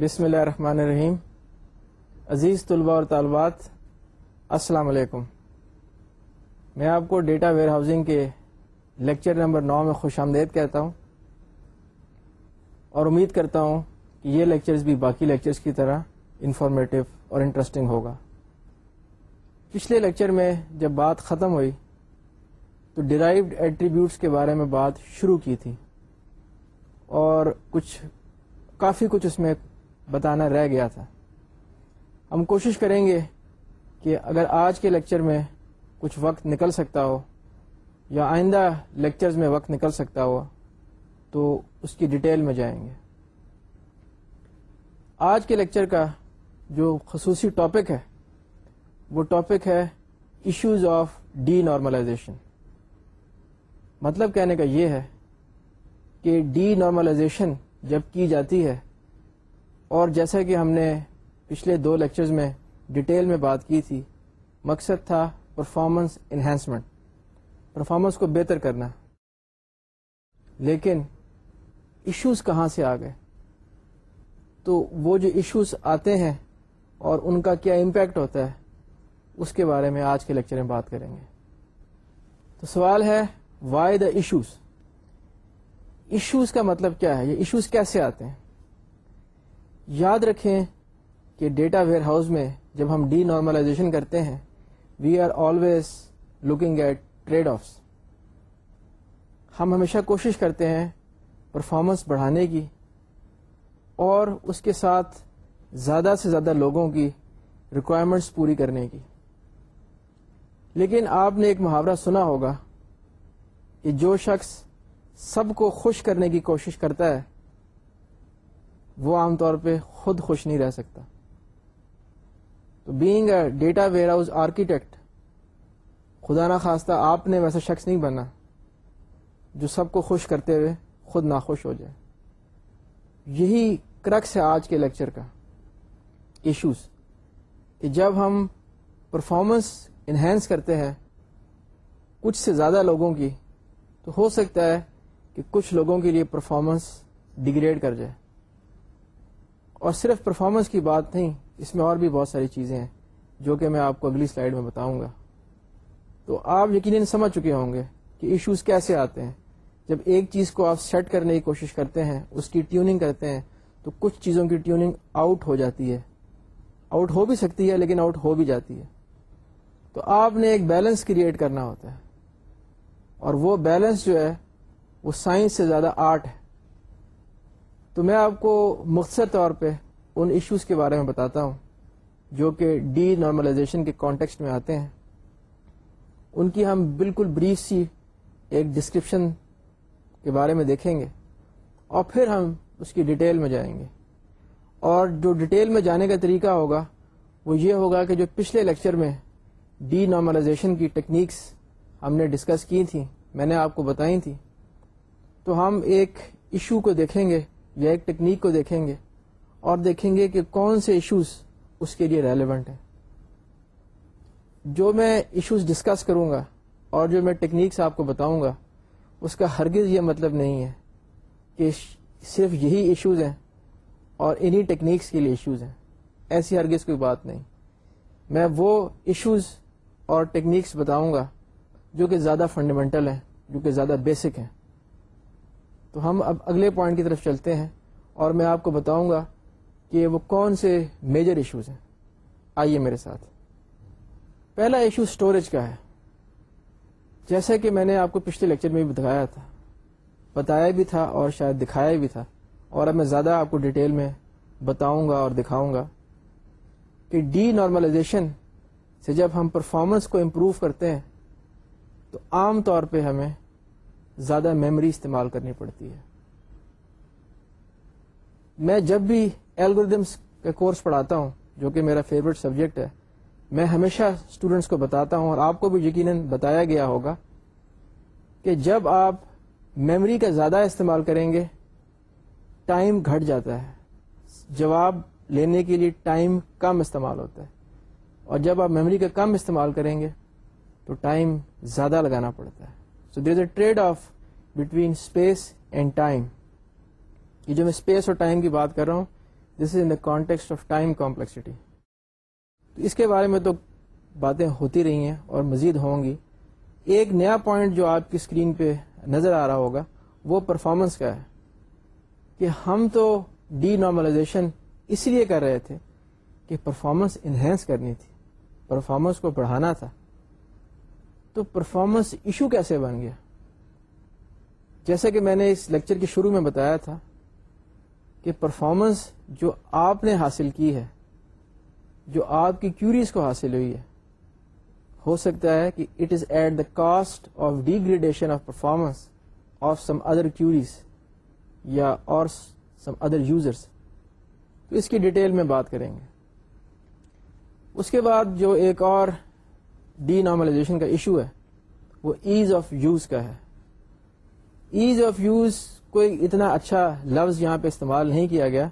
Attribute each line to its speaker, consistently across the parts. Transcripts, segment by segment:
Speaker 1: بسم اللہ الرحمن الرحیم. عزیز طلباء اور طالبات، السلام علیکم. میں آپ کو ڈیٹا ویئر ہاؤسنگ کے لیکچر نمبر نو میں خوش آمدید کہتا ہوں اور امید کرتا ہوں کہ یہ لیکچرز بھی باقی لیکچرز کی طرح انفارمیٹو اور انٹرسٹنگ ہوگا۔ پچھلے لیکچر میں جب بات ختم ہوئی تو ڈرائیوڈ ایٹریبیوٹس کے بارے میں بات شروع کی تھی اور کچھ، کافی کچھ اس میں بتانا رہ گیا تھا۔ ہم کوشش کریں گے کہ اگر آج کے لیکچر میں کچھ وقت نکل سکتا ہو یا آئندہ لیکچرز میں وقت نکل سکتا ہو تو اس کی ڈیٹیل میں جائیں گے۔ آج کے لیکچر کا جو خصوصی ٹاپک ہے، وہ ٹاپک ہے ایشوز آف ڈی نارملائزیشن مطلب کہنے کا یہ ہے کہ ڈی نارملائزیشن جب کی جاتی ہے اور جیسا کہ ہم نے پچھلے دو لیکچرز میں ڈیٹیل میں بات کی تھی، مقصد تھا پرفارمنس انہینسمنٹ پرفارمنس کو بہتر کرنا۔ لیکن ایشوز کہاں سے آ گئے؟ تو وہ جو ایشوز آتے ہیں اور ان کا کیا امپیکٹ ہوتا ہے، اس کے بارے میں آج کے لیکچر میں بات کریں گے۔ تو سوال ہے وائی دا ایشوز ایشوز کا مطلب کیا ہے؟ یہ ایشوز کیسے آتے ہیں؟ یاد رکھیں کہ ڈیٹا ویئر ہاؤس میں جب ہم ڈی نارملائزیشن کرتے ہیں we are always looking at trade offs ہم ہمیشہ کوشش کرتے ہیں پرفارمنس بڑھانے کی اور اس کے ساتھ زیادہ سے زیادہ لوگوں کی ریکوائرمنٹس پوری کرنے کی۔ لیکن آپ نے ایک محاورہ سنا ہوگا کہ جو شخص سب کو خوش کرنے کی کوشش کرتا ہے وہ عام طور پہ خود خوش نہیں رہ سکتا۔ تو being a data warehouse architect خدا نہ خواستہ آپ نے ویسا شخص نہیں بنا جو سب کو خوش کرتے ہوئے خود ناخوش ہو جائے۔ یہی کرکس ہے آج کے لیکچر کا۔ ایشوز کہ جب ہم پرفارمنس انہینس کرتے ہیں کچھ سے زیادہ لوگوں کی، تو ہو سکتا ہے کہ کچھ لوگوں کے لیے پرفارمنس ڈگریڈ کر جائے۔ اور صرف پرفارمنس کی بات نہیں، اس میں اور بھی بہت ساری چیزیں ہیں، جو کہ میں آپ کو اگلی سلائیڈ میں بتاؤں گا۔ تو آپ یقیناً سمجھ چکے ہوں گے کہ ایشوز کیسے آتے ہیں۔ جب ایک چیز کو آپ سیٹ کرنے کی کوشش کرتے ہیں، اس کی ٹیوننگ کرتے ہیں، تو کچھ چیزوں کی ٹیوننگ آؤٹ ہو جاتی ہے۔ آؤٹ ہو بھی سکتی ہے، لیکن آؤٹ ہو بھی جاتی ہے۔ تو آپ نے ایک بیلنس کریٹ کرنا ہوتا ہے۔ اور وہ بیلنس جو ہے، وہ سائنس سے زیادہ آرٹ ہے۔ تو میں آپ کو مختصر طور پہ ان ایشوز کے بارے میں بتاتا ہوں، جو کہ ڈی نارملائزیشن کے کانٹیکسٹ میں آتے ہیں۔ ان کی ہم بالکل بریف سی ایک ڈسکرپشن کے بارے میں دیکھیں گے اور پھر ہم اس کی ڈیٹیل میں جائیں گے۔ اور جو ڈیٹیل میں جانے کا طریقہ ہوگا، وہ یہ ہوگا کہ جو پچھلے لیکچر میں ڈی نارملائزیشن کی ٹیکنیکس ہم نے ڈسکس کی تھیں، میں نے آپ کو بتائی تھی تو ہم ایک ایشو کو دیکھیں گے یا ایک ٹیکنیک کو دیکھیں گے اور دیکھیں گے کہ کون سے ایشوز اس کے لیے ریلیونٹ ہیں۔ جو میں ایشوز ڈسکس کروں گا اور جو میں ٹیکنیکس آپ کو بتاؤں گا، اس کا ہرگز یہ مطلب نہیں ہے کہ صرف یہی ایشوز ہیں اور انہی ٹیکنیکس کے لیے ایشوز ہیں۔ ایسی ہرگز کوئی بات نہیں۔ میں وہ ایشوز اور ٹیکنیکس بتاؤں گا جو کہ زیادہ فنڈامنٹل ہیں، جو کہ زیادہ بیسک ہیں۔ تو ہم اب اگلے پوائنٹ کی طرف چلتے ہیں اور میں آپ کو بتاؤں گا کہ وہ کون سے میجر ایشوز ہیں۔ آئیے میرے ساتھ۔ پہلا ایشو اسٹوریج کا ہے۔ جیسا کہ میں نے آپ کو پچھلے لیکچر میں بھی دکھایا تھا، بتایا بھی تھا اور شاید دکھایا بھی تھا، اور اب میں زیادہ آپ کو ڈیٹیل میں بتاؤں گا اور دکھاؤں گا کہ ڈی نارملائزیشن سے جب ہم پرفارمنس کو امپروو کرتے ہیں، تو عام طور پہ ہمیں زیادہ میموری استعمال کرنی پڑتی ہے۔ میں جب بھی الگوریدمس کا کورس پڑھاتا ہوں، جو کہ میرا فیوریٹ سبجیکٹ ہے، میں ہمیشہ اسٹوڈینٹس کو بتاتا ہوں اور آپ کو بھی یقیناً بتایا گیا ہوگا کہ جب آپ میموری کا زیادہ استعمال کریں گے ٹائم گھٹ جاتا ہے۔ جواب لینے کے لیے ٹائم کم استعمال ہوتا ہے۔ اور جب آپ میموری کا کم استعمال کریں گے، تو ٹائم زیادہ لگانا پڑتا ہے۔ So there is a trade off between space and time یہ جو میں اسپیس اور ٹائم کی بات کر رہا ہوں this is in the context of time complexity تو اس کے بارے میں تو باتیں ہوتی رہی ہیں اور مزید ہوں گی. ایک نیا پوائنٹ جو آپ کی اسکرین پہ نظر آ رہا ہوگا، وہ پرفارمنس کا ہے. کہ ہم تو ڈی نارملائزیشن اس لیے کر رہے تھے کہ پرفارمنس انہینس کرنی تھی. پرفارمنس کو بڑھانا تھا. تو پرفارمنس ایشو کیسے بن گیا؟ جیسے کہ میں نے اس لیکچر کے شروع میں بتایا تھا کہ پرفارمنس جو آپ نے حاصل کی ہے، جو آپ کی کیوریز کو حاصل ہوئی ہے، ہو سکتا ہے کہ it is at the cost of degradation of performance of some other queries یا اور سم ادر یوزرس تو اس کی ڈیٹیل میں بات کریں گے۔ اس کے بعد جو ایک اور ڈی نارملائزیشن کا ایشو ہے، وہ ایز آف یوز کا ہے۔ ایز آف یوز کوئی اتنا اچھا لفظ یہاں پہ استعمال نہیں کیا گیا،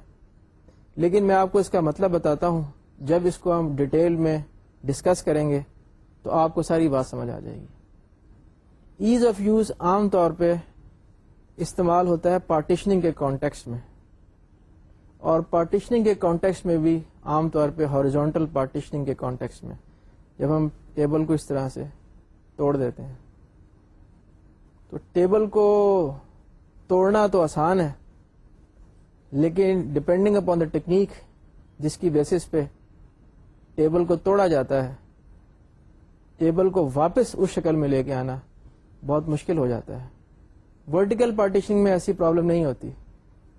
Speaker 1: لیکن میں آپ کو اس کا مطلب بتاتا ہوں، جب اس کو ہم ڈیٹیل میں ڈسکس کریں گے تو آپ کو ساری بات سمجھ آ جائے گی۔ ایز آف یوز عام طور پہ استعمال ہوتا ہے پارٹیشننگ کے کانٹیکس میں۔ اور پارٹیشننگ کے کانٹیکس میں بھی عام طور پہ ہارزونٹل پارٹیشننگ کے کانٹیکس میں۔ جب ہم ٹیبل کو اس طرح سے توڑ دیتے ہیں۔ تو ٹیبل کو توڑنا تو آسان ہے، لیکن ڈپینڈنگ اپون دا ٹیکنیک جس کی بیسس پہ ٹیبل کو توڑا جاتا ہے، ٹیبل کو واپس اس شکل میں لے کے آنا بہت مشکل ہو جاتا ہے۔ ورٹیکل پارٹیشننگ میں ایسی پرابلم نہیں ہوتی،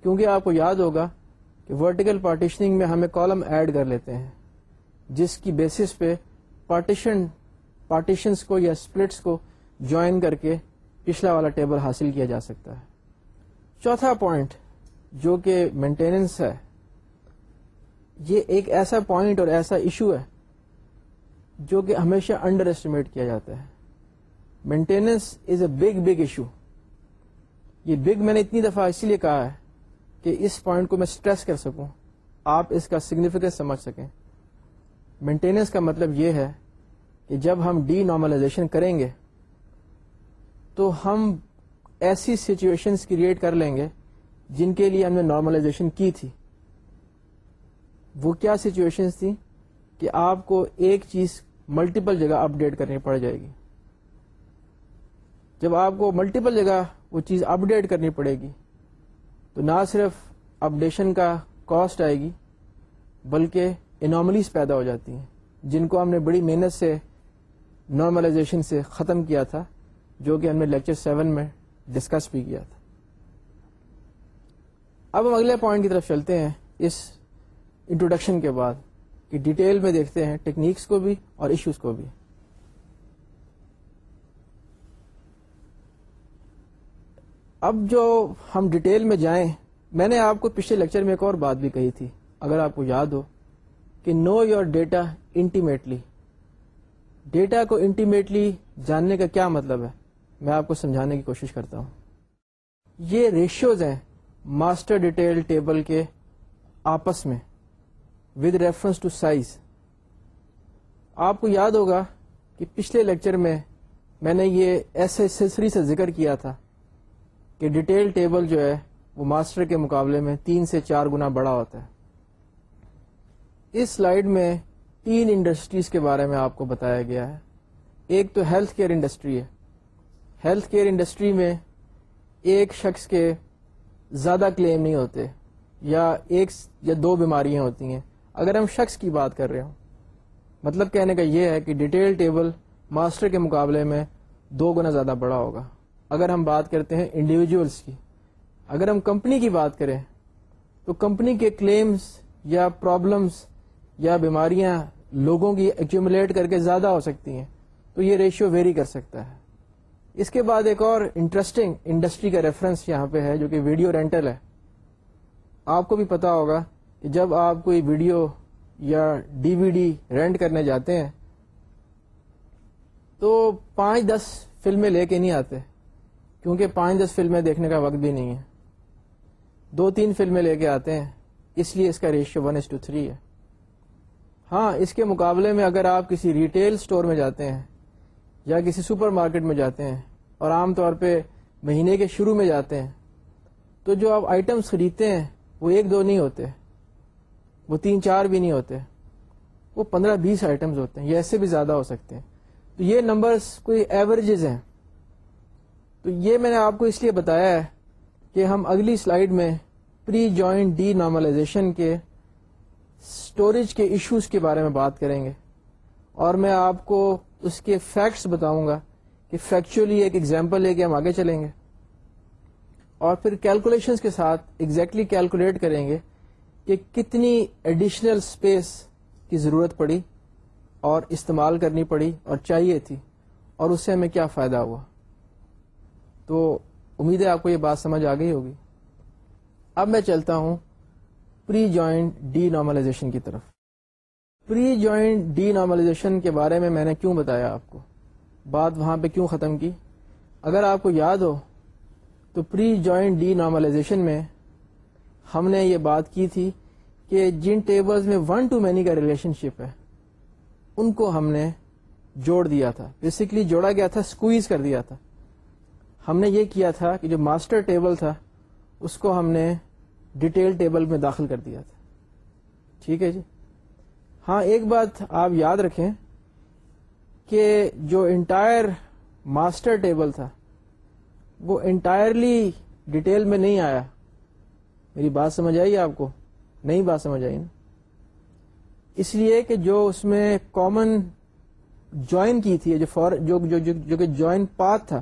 Speaker 1: کیونکہ آپ کو یاد ہوگا کہ ورٹیکل پارٹیشننگ میں ہمیں کالم ایڈ کر لیتے ہیں، جس کی بیسس پہ پارٹیشن پارٹیشنس کو یا اسپلٹس کو جوائن کر کے پچھلا والا ٹیبل حاصل کیا جا سکتا ہے۔ چوتھا پوائنٹ جو کہ مینٹیننس ہے، یہ ایک ایسا پوائنٹ اور ایسا ایشو ہے جو کہ ہمیشہ انڈر اسٹیمیٹ کیا جاتا ہے۔ Maintenance is a big big issue یہ بگ میں نے اتنی دفعہ اسی لیے کہا ہے کہ اس پوائنٹ کو میں اسٹریس کر سکوں۔ آپ اس کا سگنیفیکینس سمجھ سکیں۔ مینٹیننس کا مطلب یہ ہے کہ جب ہم ڈی نارملائزیشن کریں گے، تو ہم ایسی سچویشنس کریٹ کر لیں گے جن کے لیے ہم نے نارملائزیشن کی تھی۔ وہ کیا سچویشنس تھیں کہ آپ کو ایک چیز ملٹیپل جگہ اپ ڈیٹ کرنی پڑ جائے گی۔ جب آپ کو ملٹیپل جگہ وہ چیز اپ ڈیٹ کرنی پڑے گی، تو نہ صرف اپڈیشن کا کاسٹ آئے گی، بلکہ اناملیز پیدا ہو جاتی ہیں، جن کو ہم نے بڑی محنت سے نارملائزیشن سے ختم کیا تھا، جو کہ ہم نے لیکچر سیون میں ڈسکس بھی کیا تھا۔ اب ہم اگلے پوائنٹ کی طرف چلتے ہیں، اس انٹروڈکشن کے بعد کہ ڈیٹیل میں دیکھتے ہیں ٹیکنیکس کو بھی اور ایشوز کو بھی۔ اب جو ہم ڈیٹیل میں جائیں، میں نے آپ کو پچھلے لیکچر میں ایک اور بات بھی کہی تھی، اگر آپ کو یاد ہو، کہ know your data intimately data کو انٹیمیٹلی جاننے کا کیا مطلب ہے؟ میں آپ کو سمجھانے کی کوشش کرتا ہوں۔ یہ ریشیوز ہیں ماسٹر ڈیٹیل ٹیبل کے آپس میں ود ریفرنس ٹو سائز آپ کو یاد ہوگا کہ پچھلے لیکچر میں میں نے یہ ایسے سلسری سے ذکر کیا تھا کہ ڈیٹیل ٹیبل جو ہے وہ ماسٹر کے مقابلے میں تین سے چار گنا بڑا ہوتا ہے۔ اس سلائیڈ میں تین انڈسٹریز کے بارے میں آپ کو بتایا گیا ہے۔ ایک تو ہیلتھ کیئر انڈسٹری ہے۔ ہیلتھ کیئر انڈسٹری میں ایک شخص کے زیادہ کلیم نہیں ہوتے یا ایک یا دو بیماریاں ہوتی ہیں۔ اگر ہم شخص کی بات کر رہے ہوں مطلب کہنے کا یہ ہے کہ ڈیٹیل ٹیبل ماسٹر کے مقابلے میں دو گنا زیادہ بڑا ہوگا۔ اگر ہم بات کرتے ہیں انڈیویجولس کی، اگر ہم کمپنی کی بات کریں، تو کمپنی کے کلیمز یا پرابلمس یا بیماریاں لوگوں کی ایکومولیٹ کر کے زیادہ ہو سکتی ہیں، تو یہ ریشیو ویری کر سکتا ہے۔ اس کے بعد ایک اور انٹرسٹنگ انڈسٹری کا ریفرنس یہاں پہ ہے جو کہ ویڈیو رینٹل ہے۔ آپ کو بھی پتا ہوگا کہ جب آپ کوئی ویڈیو یا ڈی وی ڈی رینٹ کرنے جاتے ہیں، تو پانچ دس فلمیں لے کے نہیں آتے، کیونکہ پانچ دس فلمیں دیکھنے کا وقت بھی نہیں ہے۔ دو تین فلمیں لے کے آتے ہیں، اس لیے اس کا ratio one is to three ہے۔ ہاں اس کے مقابلے میں اگر آپ کسی ریٹیل اسٹور میں جاتے ہیں یا کسی سپر مارکیٹ میں جاتے ہیں اور عام طور پہ مہینے کے شروع میں جاتے ہیں، تو جو آپ آئٹمس خریدتے ہیں، وہ ایک دو نہیں ہوتے، وہ تین چار بھی نہیں ہوتے، وہ پندرہ بیس آئٹمز ہوتے ہیں، یہ ایسے بھی زیادہ ہو سکتے ہیں۔ تو یہ نمبرز کوئی ایوریجز ہیں۔ تو یہ میں نے آپ کو اس لیے بتایا ہے کہ ہم اگلی سلائیڈ میں پری جوائنٹ ڈی نارملائزیشن کے اسٹوریج کے ایشوز کے بارے میں بات کریں گے اور میں آپ کو اس کے فیکٹس بتاؤں گا کہ فیکچولی ایک ایگزامپل لے کے ہم آگے چلیں گے اور پھر کیلکولیشن کے ساتھ ایگزیکٹلی exactly کیلکولیٹ کریں گے کہ کتنی ایڈیشنل اسپیس کی ضرورت پڑی اور استعمال کرنی پڑی اور چاہیے تھی اور اس سے ہمیں کیا فائدہ ہوا۔ تو امید ہے آپ کو یہ بات سمجھ آ گئی ہوگی۔ اب میں چلتا ہوں پری جوائنٹ ڈی نارملائزیشن کی طرف۔ پری جوائنٹ ڈی نارملائزیشن کے بارے میں میں نے کیوں بتایا آپ کو؟ بات وہاں پہ کیوں ختم کی؟ اگر آپ کو یاد ہو، تو پری جوائنٹ ڈی نارملائزیشن میں ہم نے یہ بات کی تھی کہ جن ٹیبلز میں ون ٹو مینی کا ریلیشن شپ ہے، ان کو ہم نے جوڑ دیا تھا۔ بیسکلی جوڑا گیا تھا اسکویز کر دیا تھا۔ ہم نے یہ کیا تھا کہ جو ماسٹر ٹیبل تھا، اس کو ہم نے ڈیٹیل ٹیبل میں داخل کر دیا تھا۔ ٹھیک ہے جی؟ ہاں ایک بات آپ یاد رکھیں کہ جو انٹائر ماسٹر ٹیبل تھا وہ انٹائرلی ڈیٹیل میں نہیں آیا۔ میری بات سمجھ آئی آپ کو؟ نہیں بات سمجھ آئی نا؟ اس لیے کہ جو اس میں کامن جوائن کی تھی جو فور جو جو, جو, جو کہ جوائن پاتھ تھا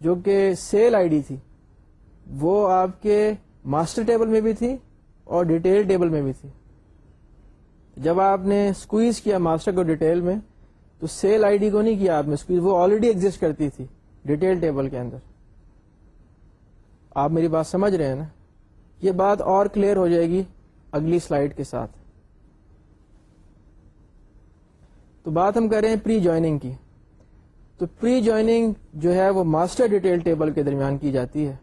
Speaker 1: جو کہ سیل آئی ڈی تھی وہ آپ کے ماسٹر ٹیبل میں بھی تھی اور ڈیٹیل ٹیبل میں بھی تھی۔ جب آپ نے اسکویز کیا ماسٹر کو ڈیٹیل میں، تو سیل آئی ڈی کو نہیں کیا آپ نے اسکویز وہ آلریڈی ایگزٹ کرتی تھی ڈیٹیل ٹیبل کے اندر۔ آپ میری بات سمجھ رہے ہیں نا؟ یہ بات اور کلیئر ہو جائے گی اگلی سلائیڈ کے ساتھ۔ تو بات ہم کر رہے ہیں پری جوائننگ کی۔ تو پری جوائننگ جو ہے وہ ماسٹر ڈیٹیل ٹیبل کے درمیان کی جاتی ہے۔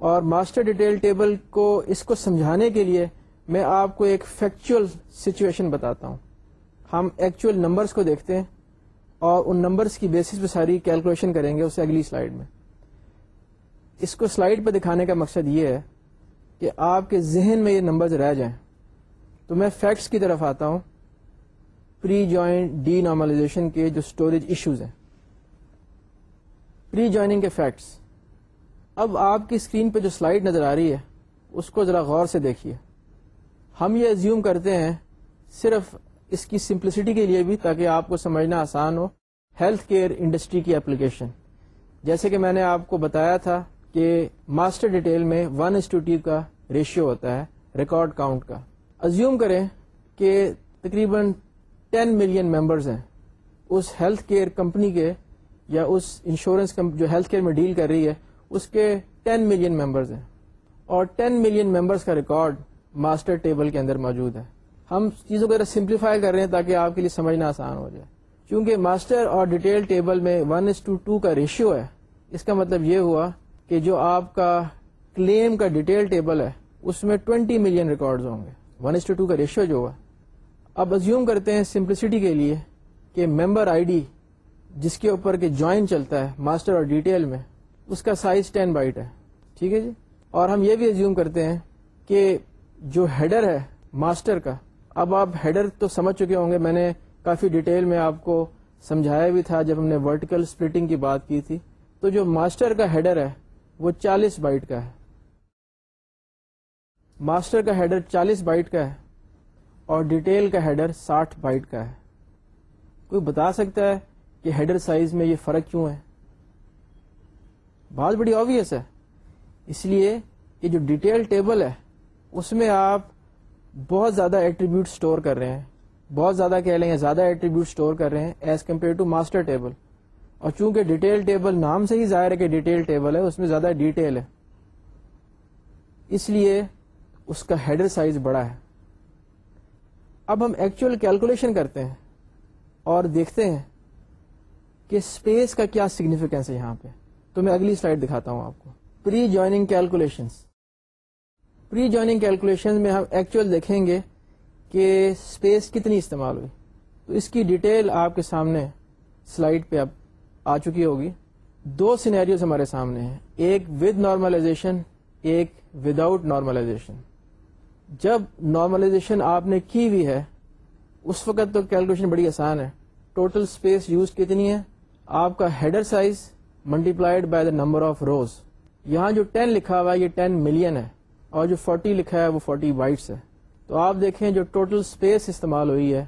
Speaker 1: اور ماسٹر ڈیٹیل ٹیبل کو اس کو سمجھانے کے لیے میں آپ کو ایک فیکچوئل سچویشن بتاتا ہوں۔ ہم ایکچوئل نمبرس کو دیکھتے ہیں اور ان نمبرس کی بیسس پہ ساری کیلکولیشن کریں گے اسے اگلی سلائیڈ میں۔ اس کو سلائیڈ پہ دکھانے کا مقصد یہ ہے کہ آپ کے ذہن میں یہ نمبرز رہ جائیں۔ تو میں فیکٹس کی طرف آتا ہوں۔ پری جوائنٹ ڈی نارملائزیشن کے جو اسٹوریج ایشوز ہیں۔ پری جوائننگ کے فیکٹس اب آپ کی اسکرین پہ جو سلائڈ نظر آ رہی ہے، اس کو ذرا غور سے دیکھیے۔ ہم یہ ازیوم کرتے ہیں، صرف اس کی سمپلسٹی کے لیے بھی تاکہ آپ کو سمجھنا آسان ہو۔ ہیلتھ کیئر انڈسٹری کی اپلیکیشن جیسے کہ میں نے آپ کو بتایا تھا کہ ماسٹر ڈیٹیل میں ون ٹی کا ریشیو ہوتا ہے ریکارڈ کاؤنٹ کا۔ ازیوم کریں کہ تقریباً ٹین ملین ممبرز ہیں۔ اس ہیلتھ کیئر کمپنی کے یا اس انشورنس جو ہیلتھ کیئر میں ڈیل کر رہی ہے اس کے ٹین ملین ممبرز ہیں۔ اور ٹین ملین ممبرس کا ریکارڈ ماسٹر ٹیبل کے اندر موجود ہے۔ ہم چیزوں کو سمپلیفائی کر رہے ہیں تاکہ آپ کے لیے سمجھنا آسان ہو جائے۔ کیونکہ ماسٹر اور ڈیٹیل ٹیبل میں ون از ٹو ٹو کا ریشیو ہے، اس کا مطلب یہ ہوا کہ جو آپ کا کلیم کا ڈیٹیل ٹیبل ہے، اس میں ٹوینٹی ملین ریکارڈز ہوں گے۔ ون از ٹو ٹو کا ریشیو جو ہوا۔ اب ازیوم کرتے ہیں سمپلسٹی کے لیے کہ ممبر آئی ڈی جس کے اوپر کہ جوائن چلتا ہے ماسٹر اور ڈیٹیل میں اس کا سائز ٹین بائٹ ہے. ٹھیک ہے جی؟ اور ہم یہ بھی ازیوم کرتے ہیں کہ جو ہیڈر ہے ماسٹر کا، اب آپ ہیڈر تو سمجھ چکے ہوں گے، میں نے کافی ڈیٹیل میں آپ کو سمجھایا بھی تھا جب ہم نے ورٹیکل اسپلٹنگ کی بات کی تھی۔ تو جو ماسٹر کا ہیڈر ہے، وہ چالیس بائٹ کا ہے۔ ماسٹر کا ہیڈر چالیس بائٹ کا ہے اور ڈیٹیل کا ہیڈر ساٹھ بائٹ کا ہے۔ کوئی بتا سکتا ہے کہ ہیڈر سائز میں یہ فرق کیوں ہے؟ بات بڑی آبیس ہے۔ اس لیے کہ جو ڈیٹیل ٹیبل ہے، اس میں آپ بہت زیادہ ایٹریبیوٹ اسٹور کر رہے ہیں۔ بہت زیادہ کہہ لیں گے زیادہ ایٹریبیوٹ اسٹور کر رہے ہیں as compared to master table اور چونکہ ڈیٹیل ٹیبل نام سے ہی ظاہر ہے کہ ڈیٹیل ٹیبل ہے، اس میں زیادہ ڈیٹیل ہے۔ اس لیے اس کا ہیڈر سائز بڑا ہے۔ اب ہم ایکچوئل کیلکولیشن کرتے ہیں اور دیکھتے ہیں کہ اسپیس کا کیا سگنیفیکینس ہے یہاں پہ۔ تو میں اگلی سلائڈ دکھاتا ہوں آپ کو۔ Pre joining calculation pre joining calculation میں ہم ایکچوئل دیکھیں گے کہ اسپیس کتنی استعمال ہوئی۔ تو اس کی ڈیٹیل آپ کے سامنے سلائڈ پہ اب آ چکی ہوگی۔ دو سینیریوز ہمارے سامنے ہیں۔ ایک ود نارملائزیشن ایک وداؤٹ نارملائزیشن جب نارملائزیشن آپ نے کی ہوئی ہے، اس وقت تو کیلکولیشن بڑی آسان ہے۔ ٹوٹل اسپیس یوز کتنی ہے؟ آپ کا header size multiplied by the number of rows یہاں جو ٹین لکھا ہوا ہے، یہ ٹین ملین ہے۔ اور جو فورٹی لکھا ہے، وہ فورٹی وائٹس ہے۔ تو آپ دیکھیں، جو ٹوٹل اسپیس استعمال ہوئی ہے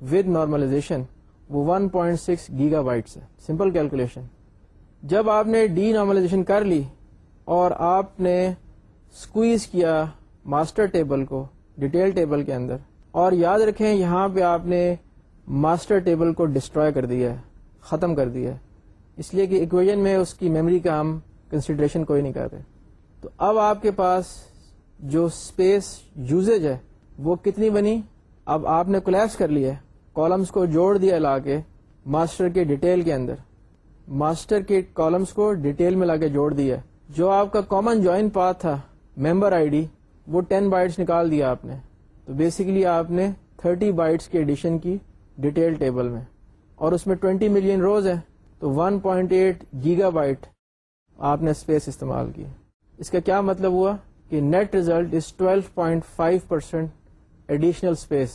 Speaker 1: ود نارملائزیشن وہ 1.6 پوائنٹ سکس گیگا بائٹس ہے۔ سمپل کیلکولیشن جب آپ نے ڈی نارملائزیشن کر لی اور آپ نے اسکویز کیا ماسٹر ٹیبل کو ڈیٹیل ٹیبل کے اندر۔ اور یاد رکھیں، یہاں پہ آپ نے ماسٹر ٹیبل کو ڈسٹروائے کر دیا ہے، ختم کر دیا ہے۔ اس لیے کہ اکویژن میں اس کی میموری کا ہم کنسیڈریشن کوئی نہیں کر رہے تو اب آپ کے پاس جو اسپیس یوزیج ہے، وہ کتنی بنی؟ اب آپ نے کولیپس کر لیا کالمس کو جوڑ دیا لا کے ماسٹر کے ڈیٹیل کے اندر۔ ماسٹر کے کالمس کو ڈیٹیل میں لا کے جوڑ دیا۔ جو آپ کا کامن جوائن پاتھ تھا ممبر آئی ڈی وہ ٹین بائٹس نکال دیا آپ نے۔ تو بیسکلی آپ نے تھرٹی بائٹس کی ایڈیشن کی ڈیٹیل ٹیبل میں۔ اور اس میں ٹوینٹی ملین روز ہے تو one point eight gigabyte آپ نے اسپیس استعمال کی۔ اس کا کیا مطلب ہوا کہ net result is twelve point five percent additional space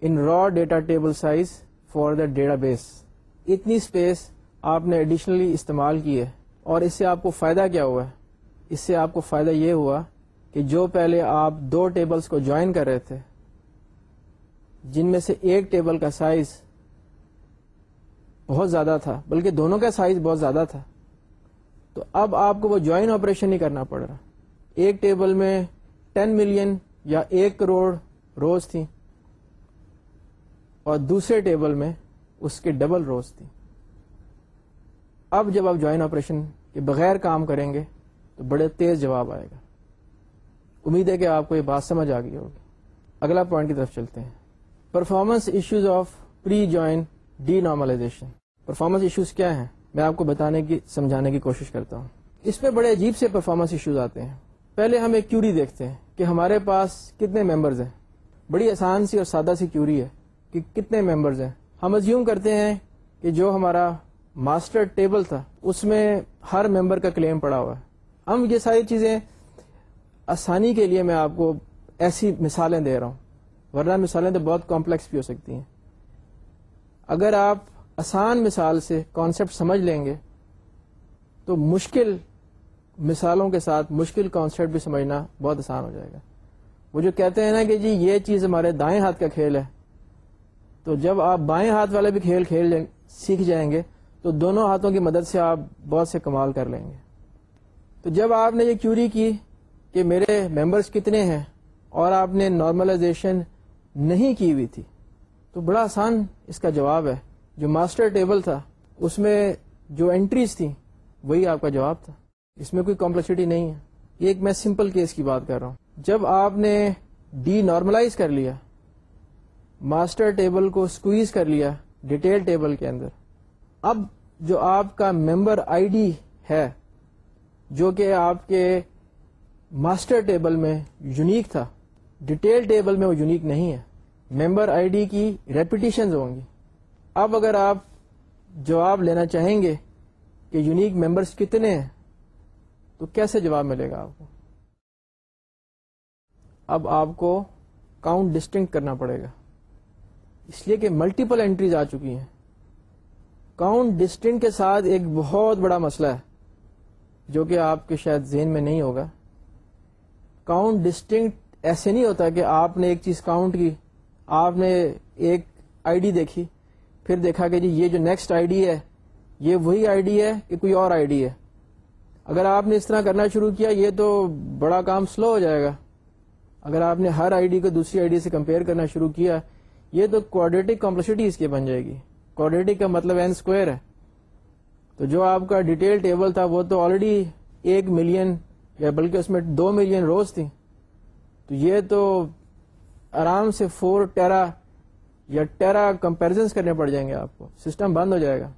Speaker 1: in raw data table size for the database اتنی اسپیس آپ نے ایڈیشنلی استعمال کی ہے۔ اور اس سے آپ کو فائدہ کیا ہوا؟ ہے اس سے آپ کو فائدہ یہ ہوا کہ جو پہلے آپ دو ٹیبلز کو جوائن کر رہے تھے، جن میں سے ایک ٹیبل کا سائز بہت زیادہ تھا، بلکہ دونوں کا سائز بہت زیادہ تھا۔ تو اب آپ کو وہ جوائن آپریشن نہیں کرنا پڑ رہا۔ ایک ٹیبل میں ٹین ملین یا ایک کروڑ روز تھی اور دوسرے ٹیبل میں اس کے ڈبل روز تھی اب جب آپ جوائن آپریشن کے بغیر کام کریں گے، تو بڑے تیز جواب آئے گا۔ امید ہے کہ آپ کو یہ بات سمجھ آ گئی ہوگی۔ اگلا پوائنٹ کی طرف چلتے ہیں۔ Performance issues of pre join denormalization performance issues کیا ہیں؟ میں آپ کو بتانے کی سمجھانے کی کوشش کرتا ہوں۔ اس میں بڑے عجیب سے پرفارمنس ایشوز آتے ہیں۔ پہلے ہم ایک کیوری دیکھتے ہیں کہ ہمارے پاس کتنے ممبرز ہیں۔ بڑی آسان سی اور سادہ سی کیوری ہے کہ کتنے ممبرز ہیں۔ ہم ازیوم کرتے ہیں کہ جو ہمارا ماسٹر ٹیبل تھا، اس میں ہر ممبر کا کلیم پڑا ہوا ہے۔ ہم یہ ساری چیزیں آسانی کے لیے میں آپ کو ایسی مثالیں دے رہا ہوں۔ ورنہ مثالیں تو بہت کمپلیکس بھی ہو سکتی ہیں۔ اگر آپ آسان مثال سے کانسیپٹ سمجھ لیں گے، تو مشکل مثالوں کے ساتھ مشکل کانسیپٹ بھی سمجھنا بہت آسان ہو جائے گا۔ وہ جو کہتے ہیں نا کہ جی یہ چیز ہمارے دائیں ہاتھ کا کھیل ہے، تو جب آپ بائیں ہاتھ والے بھی کھیل کھیل جائیں، سیکھ جائیں گے، تو دونوں ہاتھوں کی مدد سے آپ بہت سے کمال کر لیں گے۔ تو جب آپ نے یہ کیوری کی کہ میرے ممبرس کتنے ہیں اور آپ نے نارملائزیشن نہیں کی ہوئی تھی، تو بڑا آسان اس کا جواب ہے۔ جو ماسٹر ٹیبل تھا، اس میں جو انٹریز تھیں، وہی آپ کا جواب تھا۔ اس میں کوئی کمپلیکسٹی نہیں ہے۔ یہ ایک میں سمپل کیس کی بات کر رہا ہوں۔ جب آپ نے ڈی نارملائز کر لیا ماسٹر ٹیبل کو اسکویز کر لیا ڈیٹیل ٹیبل کے اندر، اب جو آپ کا ممبر آئی ڈی ہے، جو کہ آپ کے ماسٹر ٹیبل میں یونیک تھا ڈیٹیل ٹیبل میں وہ یونیک نہیں ہے۔ ممبر آئی ڈی کی ریپیٹیشنز ہوں گی۔ اب اگر آپ جواب لینا چاہیں گے کہ یونیک ممبرس کتنے ہیں، تو کیسے جواب ملے گا آپ کو؟ اب آپ کو کاؤنٹ ڈسٹنگ کرنا پڑے گا۔ اس لیے کہ ملٹیپل انٹریز آ چکی ہیں۔ کاؤنٹ ڈسٹنگ کے ساتھ ایک بہت بڑا مسئلہ ہے، جو کہ آپ کے شاید ذہن میں نہیں ہوگا۔ کاؤنٹ ڈسٹنکٹ ایسے نہیں ہوتا کہ آپ نے ایک چیز کاؤنٹ کی، آپ نے ایک آئی ڈی دیکھی۔ پھر دیکھا کہ جی یہ جو نیکسٹ آئی ڈی ہے، یہ وہی آئی ڈی ہے کہ کوئی اور آئی ڈی ہے۔ اگر آپ نے اس طرح کرنا شروع کیا، یہ تو بڑا کام سلو ہو جائے گا۔ اگر آپ نے ہر آئی ڈی کو دوسری آئی ڈی سے کمپیئر کرنا شروع کیا، یہ تو کوڈیٹک کمپلسٹی اس کی بن جائے گی۔ کوڈیٹک کا مطلب این اسکوائر ہے۔ تو جو آپ کا ڈیٹیل ٹیبل تھا، وہ تو آلریڈی ایک ملین یا بلکہ اس میں دو ملین روز تھی تو یہ تو آرام سے فور ٹیرا یا ٹیرا کمپیرزن کرنے پڑ جائیں گے آپ کو، سسٹم بند ہو جائے گا۔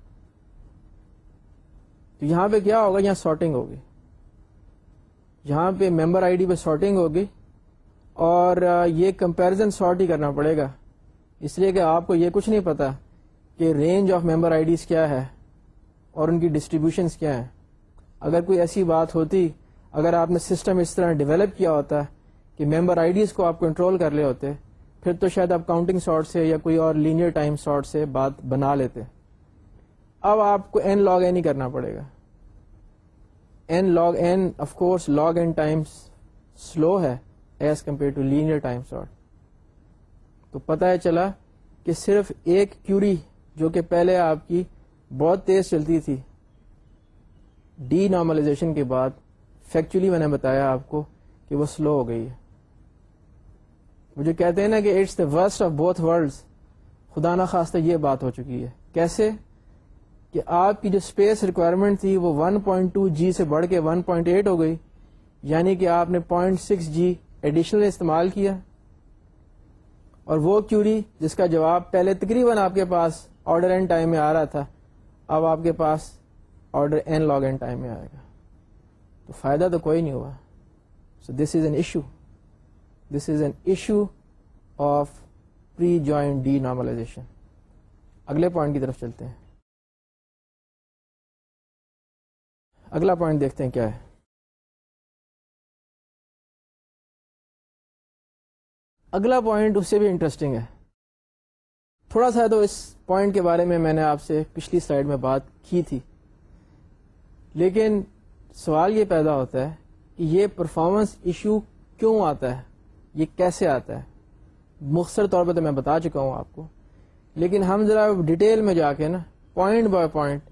Speaker 1: تو یہاں پہ کیا ہوگا؟ یہاں سارٹنگ ہوگی۔ یہاں پہ ممبر آئی ڈی پہ سارٹنگ ہوگی اور یہ کمپیرزن سارٹ ہی کرنا پڑے گا۔ اس لیے کہ آپ کو یہ کچھ نہیں پتا کہ range of member I Ds کیا ہے اور ان کی ڈسٹریبیوشنس کیا ہیں۔ اگر کوئی ایسی بات ہوتی، اگر آپ نے سسٹم اس طرح ڈیولپ کیا ہوتا کہ ممبر آئی ڈیز کو آپ کنٹرول کر لے ہوتے پھر تو شاید آپ کاؤنٹنگ سارٹ سے یا کوئی اور لینئر ٹائم سارٹ سے بات بنا لیتے۔ اب آپ کو این لاگ این ہی کرنا پڑے گا۔ N log n of course log n time slow ہے as compared to linear time sort تو پتا ہے چلا کہ صرف ایک کیوری جو کہ پہلے آپ کی بہت تیز چلتی تھی ڈی نارملائزیشن کے بعد فیکچولی میں نے بتایا آپ کو کہ وہ سلو ہو گئی ہے۔ وہ جو کہتے ہیں نا کہ it's the worst of both world خدا نا خاصہ یہ بات ہو چکی ہے۔ کیسے؟ کہ آپ کی جو اسپیس ریکوائرمنٹ تھی وہ 1.2 پوائنٹ جی سے بڑھ کے 1.8 پوائنٹ ہو گئی۔ یعنی کہ آپ نے 0.6 سکس جی ایڈیشنل استعمال کیا۔ اور وہ کیوری جس کا جواب پہلے تقریباً آپ کے پاس آرڈر اینڈ ٹائم میں آ رہا تھا، اب آپ کے پاس order n log n time میں آئے گا۔ تو فائدہ تو کوئی نہیں ہوا۔ So this is an issue this is an issue of pre join denormalization اگلے پوائنٹ کی طرف چلتے ہیں۔ اگلا پوائنٹ دیکھتے ہیں کیا ہے۔ اگلا پوائنٹ اس سے بھی انٹرسٹنگ ہے۔ تھوڑا سا تو اس پوائنٹ کے بارے میں میں نے آپ سے پچھلی سلائڈ میں بات کی تھی۔ لیکن سوال یہ پیدا ہوتا ہے کہ یہ پرفارمنس ایشو کیوں آتا ہے؟ یہ کیسے آتا ہے؟ مختصر طور پہ تو میں بتا چکا ہوں آپ کو۔ لیکن ہم ذرا ڈیٹیل میں جا کے نا پوائنٹ بائی پوائنٹ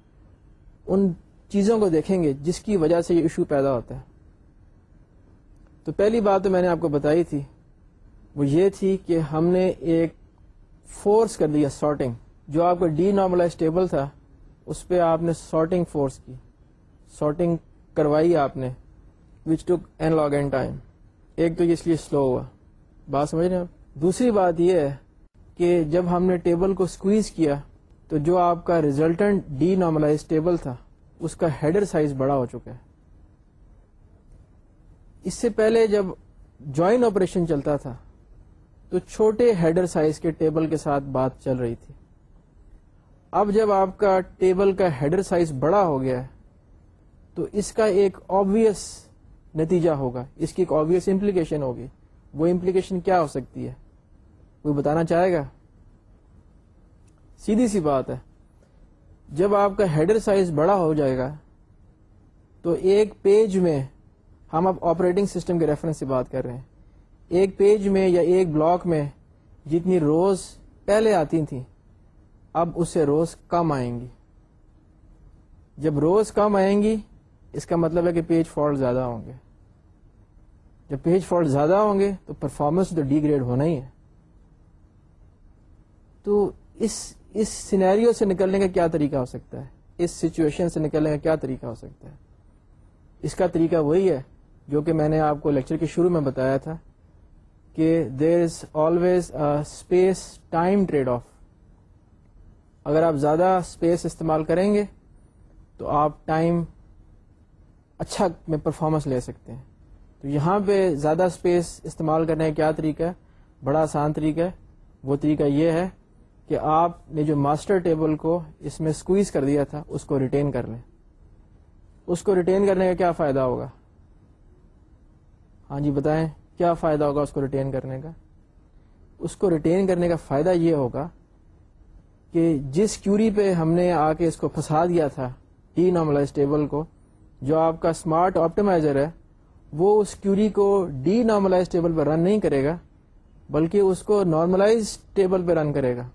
Speaker 1: ان چیزوں کو دیکھیں گے جس کی وجہ سے یہ ایشو پیدا ہوتا ہے۔ تو پہلی بات تو میں نے آپ کو بتائی تھی، وہ یہ تھی کہ ہم نے ایک فورس کر دیا سارٹنگ جو آپ کا ڈی نارملائز ٹیبل تھا، اس پہ آپ نے سارٹنگ فورس کی۔ سارٹنگ کروائی آپ نے which took n log n time ایک تو اس لیے سلو ہوا۔ بات سمجھ رہے ہیں دوسری بات یہ ہے کہ جب ہم نے ٹیبل کو سکویز کیا، تو جو آپ کا ریزلٹنٹ ڈی نارملائز ٹیبل تھا، اس کا ہیڈر سائز بڑا ہو چکا ہے۔ اس سے پہلے جب جوائن آپریشن چلتا تھا، تو چھوٹے ہیڈر سائز کے ٹیبل کے ساتھ بات چل رہی تھی۔ اب جب آپ کا ٹیبل کا ہیڈر سائز بڑا ہو گیا ہے تو اس کا ایک آبویس نتیجہ ہوگا۔ اس کی ایک آبویس امپلیکیشن ہوگی۔ وہ امپلیکیشن کیا ہو سکتی ہے؟ کوئی بتانا چاہے گا؟ سیدھی سی بات ہے۔ جب آپ کا ہیڈر سائز بڑا ہو جائے گا، تو ایک پیج میں ہم اب آپریٹنگ سسٹم کے ریفرنس سے بات کر رہے ہیں۔ ایک پیج میں یا ایک بلاک میں جتنی روز پہلے آتی تھیں، اب اس سے روز کم آئیں گی۔ جب روز کم آئیں گی اس کا مطلب ہے کہ پیج فالٹ زیادہ ہوں گے۔ جب پیج فالٹ زیادہ ہوں گے تو پرفارمنس تو ڈی گریڈ ہونا ہی ہے۔ تو اس اس سینیریو سے نکلنے کا کیا طریقہ ہو سکتا ہے؟ اس سچویشن سے نکلنے کا کیا طریقہ ہو سکتا ہے؟ اس کا طریقہ وہی ہے جو کہ میں نے آپ کو لیکچر کے شروع میں بتایا تھا کہ there is always space time trade off اگر آپ زیادہ اسپیس استعمال کریں گے تو آپ ٹائم اچھا میں پرفارمنس لے سکتے ہیں۔ تو یہاں پہ زیادہ اسپیس استعمال کرنے کا کیا طریقہ ہے؟ بڑا آسان طریقہ ہے۔ وہ طریقہ یہ ہے کہ آپ نے جو ماسٹر ٹیبل کو اس میں اسکویز کر دیا تھا، اس کو ریٹین کر لیں۔ اس کو ریٹین کرنے کا کیا فائدہ ہوگا؟ ہاں جی بتائیں، کیا فائدہ ہوگا اس کو ریٹین کرنے کا؟ اس کو ریٹین کرنے کا فائدہ یہ ہوگا کہ جس کیوری پہ ہم نے آ کے اس کو پھنسا دیا تھا ٹی نارملائز ٹیبل کو جو آپ کا اسمارٹ آپٹیمائزر ہے، وہ اس کیوری کو ڈی نارملائز ٹیبل پہ رن نہیں کرے گا، بلکہ اس کو نارملائز ٹیبل پہ رن کرے گا.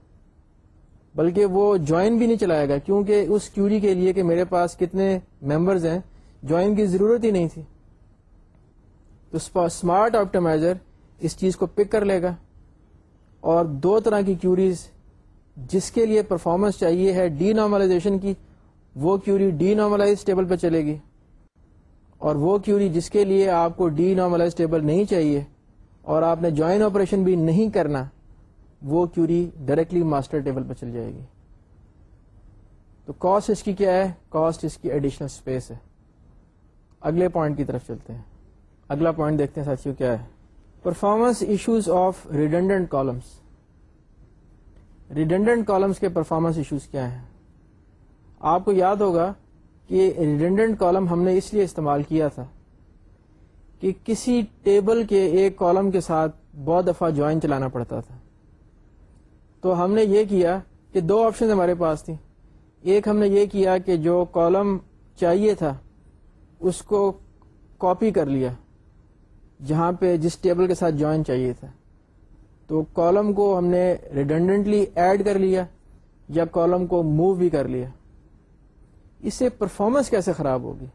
Speaker 1: بلکہ وہ جوائن بھی نہیں چلائے گا، کیونکہ اس کیوری کے لیے کہ میرے پاس کتنے ممبرز ہیں جوائن کی ضرورت ہی نہیں تھی. تو اسمارٹ آپٹیمائزر اس چیز کو پک کر لے گا اور دو طرح کی کیوریز جس کے لیے پرفارمنس چاہیے ہے ڈی نارملائزیشن کی، وہ کیوری ڈی نارملائز ٹیبل پہ چلے گی. اور وہ کیوری جس کے لیے آپ کو ڈی نارملائز ٹیبل نہیں چاہیے اور آپ نے جوائن آپریشن بھی نہیں کرنا، وہ کیوری ڈائریکٹلی ماسٹر ٹیبل پہ چل جائے گی۔ تو کاسٹ اس کی کیا ہے؟ کاسٹ اس کی ایڈیشنل اسپیس ہے۔ اگلے پوائنٹ کی طرف چلتے ہیں۔ اگلا پوائنٹ دیکھتے ہیں ساتھیوں کیا ہے۔ Performance issues of redundant columns redundant columns کے پرفارمنس ایشوز کیا ہیں؟ آپ کو یاد ہوگا کہ ریڈنڈنٹ کالم ہم نے اس لیے استعمال کیا تھا کہ کسی ٹیبل کے ایک کالم کے ساتھ بہت دفعہ جوائن چلانا پڑتا تھا۔ تو ہم نے یہ کیا کہ دو آپشن ہمارے پاس تھی ایک ہم نے یہ کیا کہ جو کالم چاہیے تھا، اس کو کاپی کر لیا، جہاں پہ جس ٹیبل کے ساتھ جوائن چاہیے تھا۔ تو کالم کو ہم نے ریڈنڈنٹلی ایڈ کر لیا یا کالم کو موو بھی کر لیا۔ اس سے پرفارمنس کیسے خراب ہوگی؟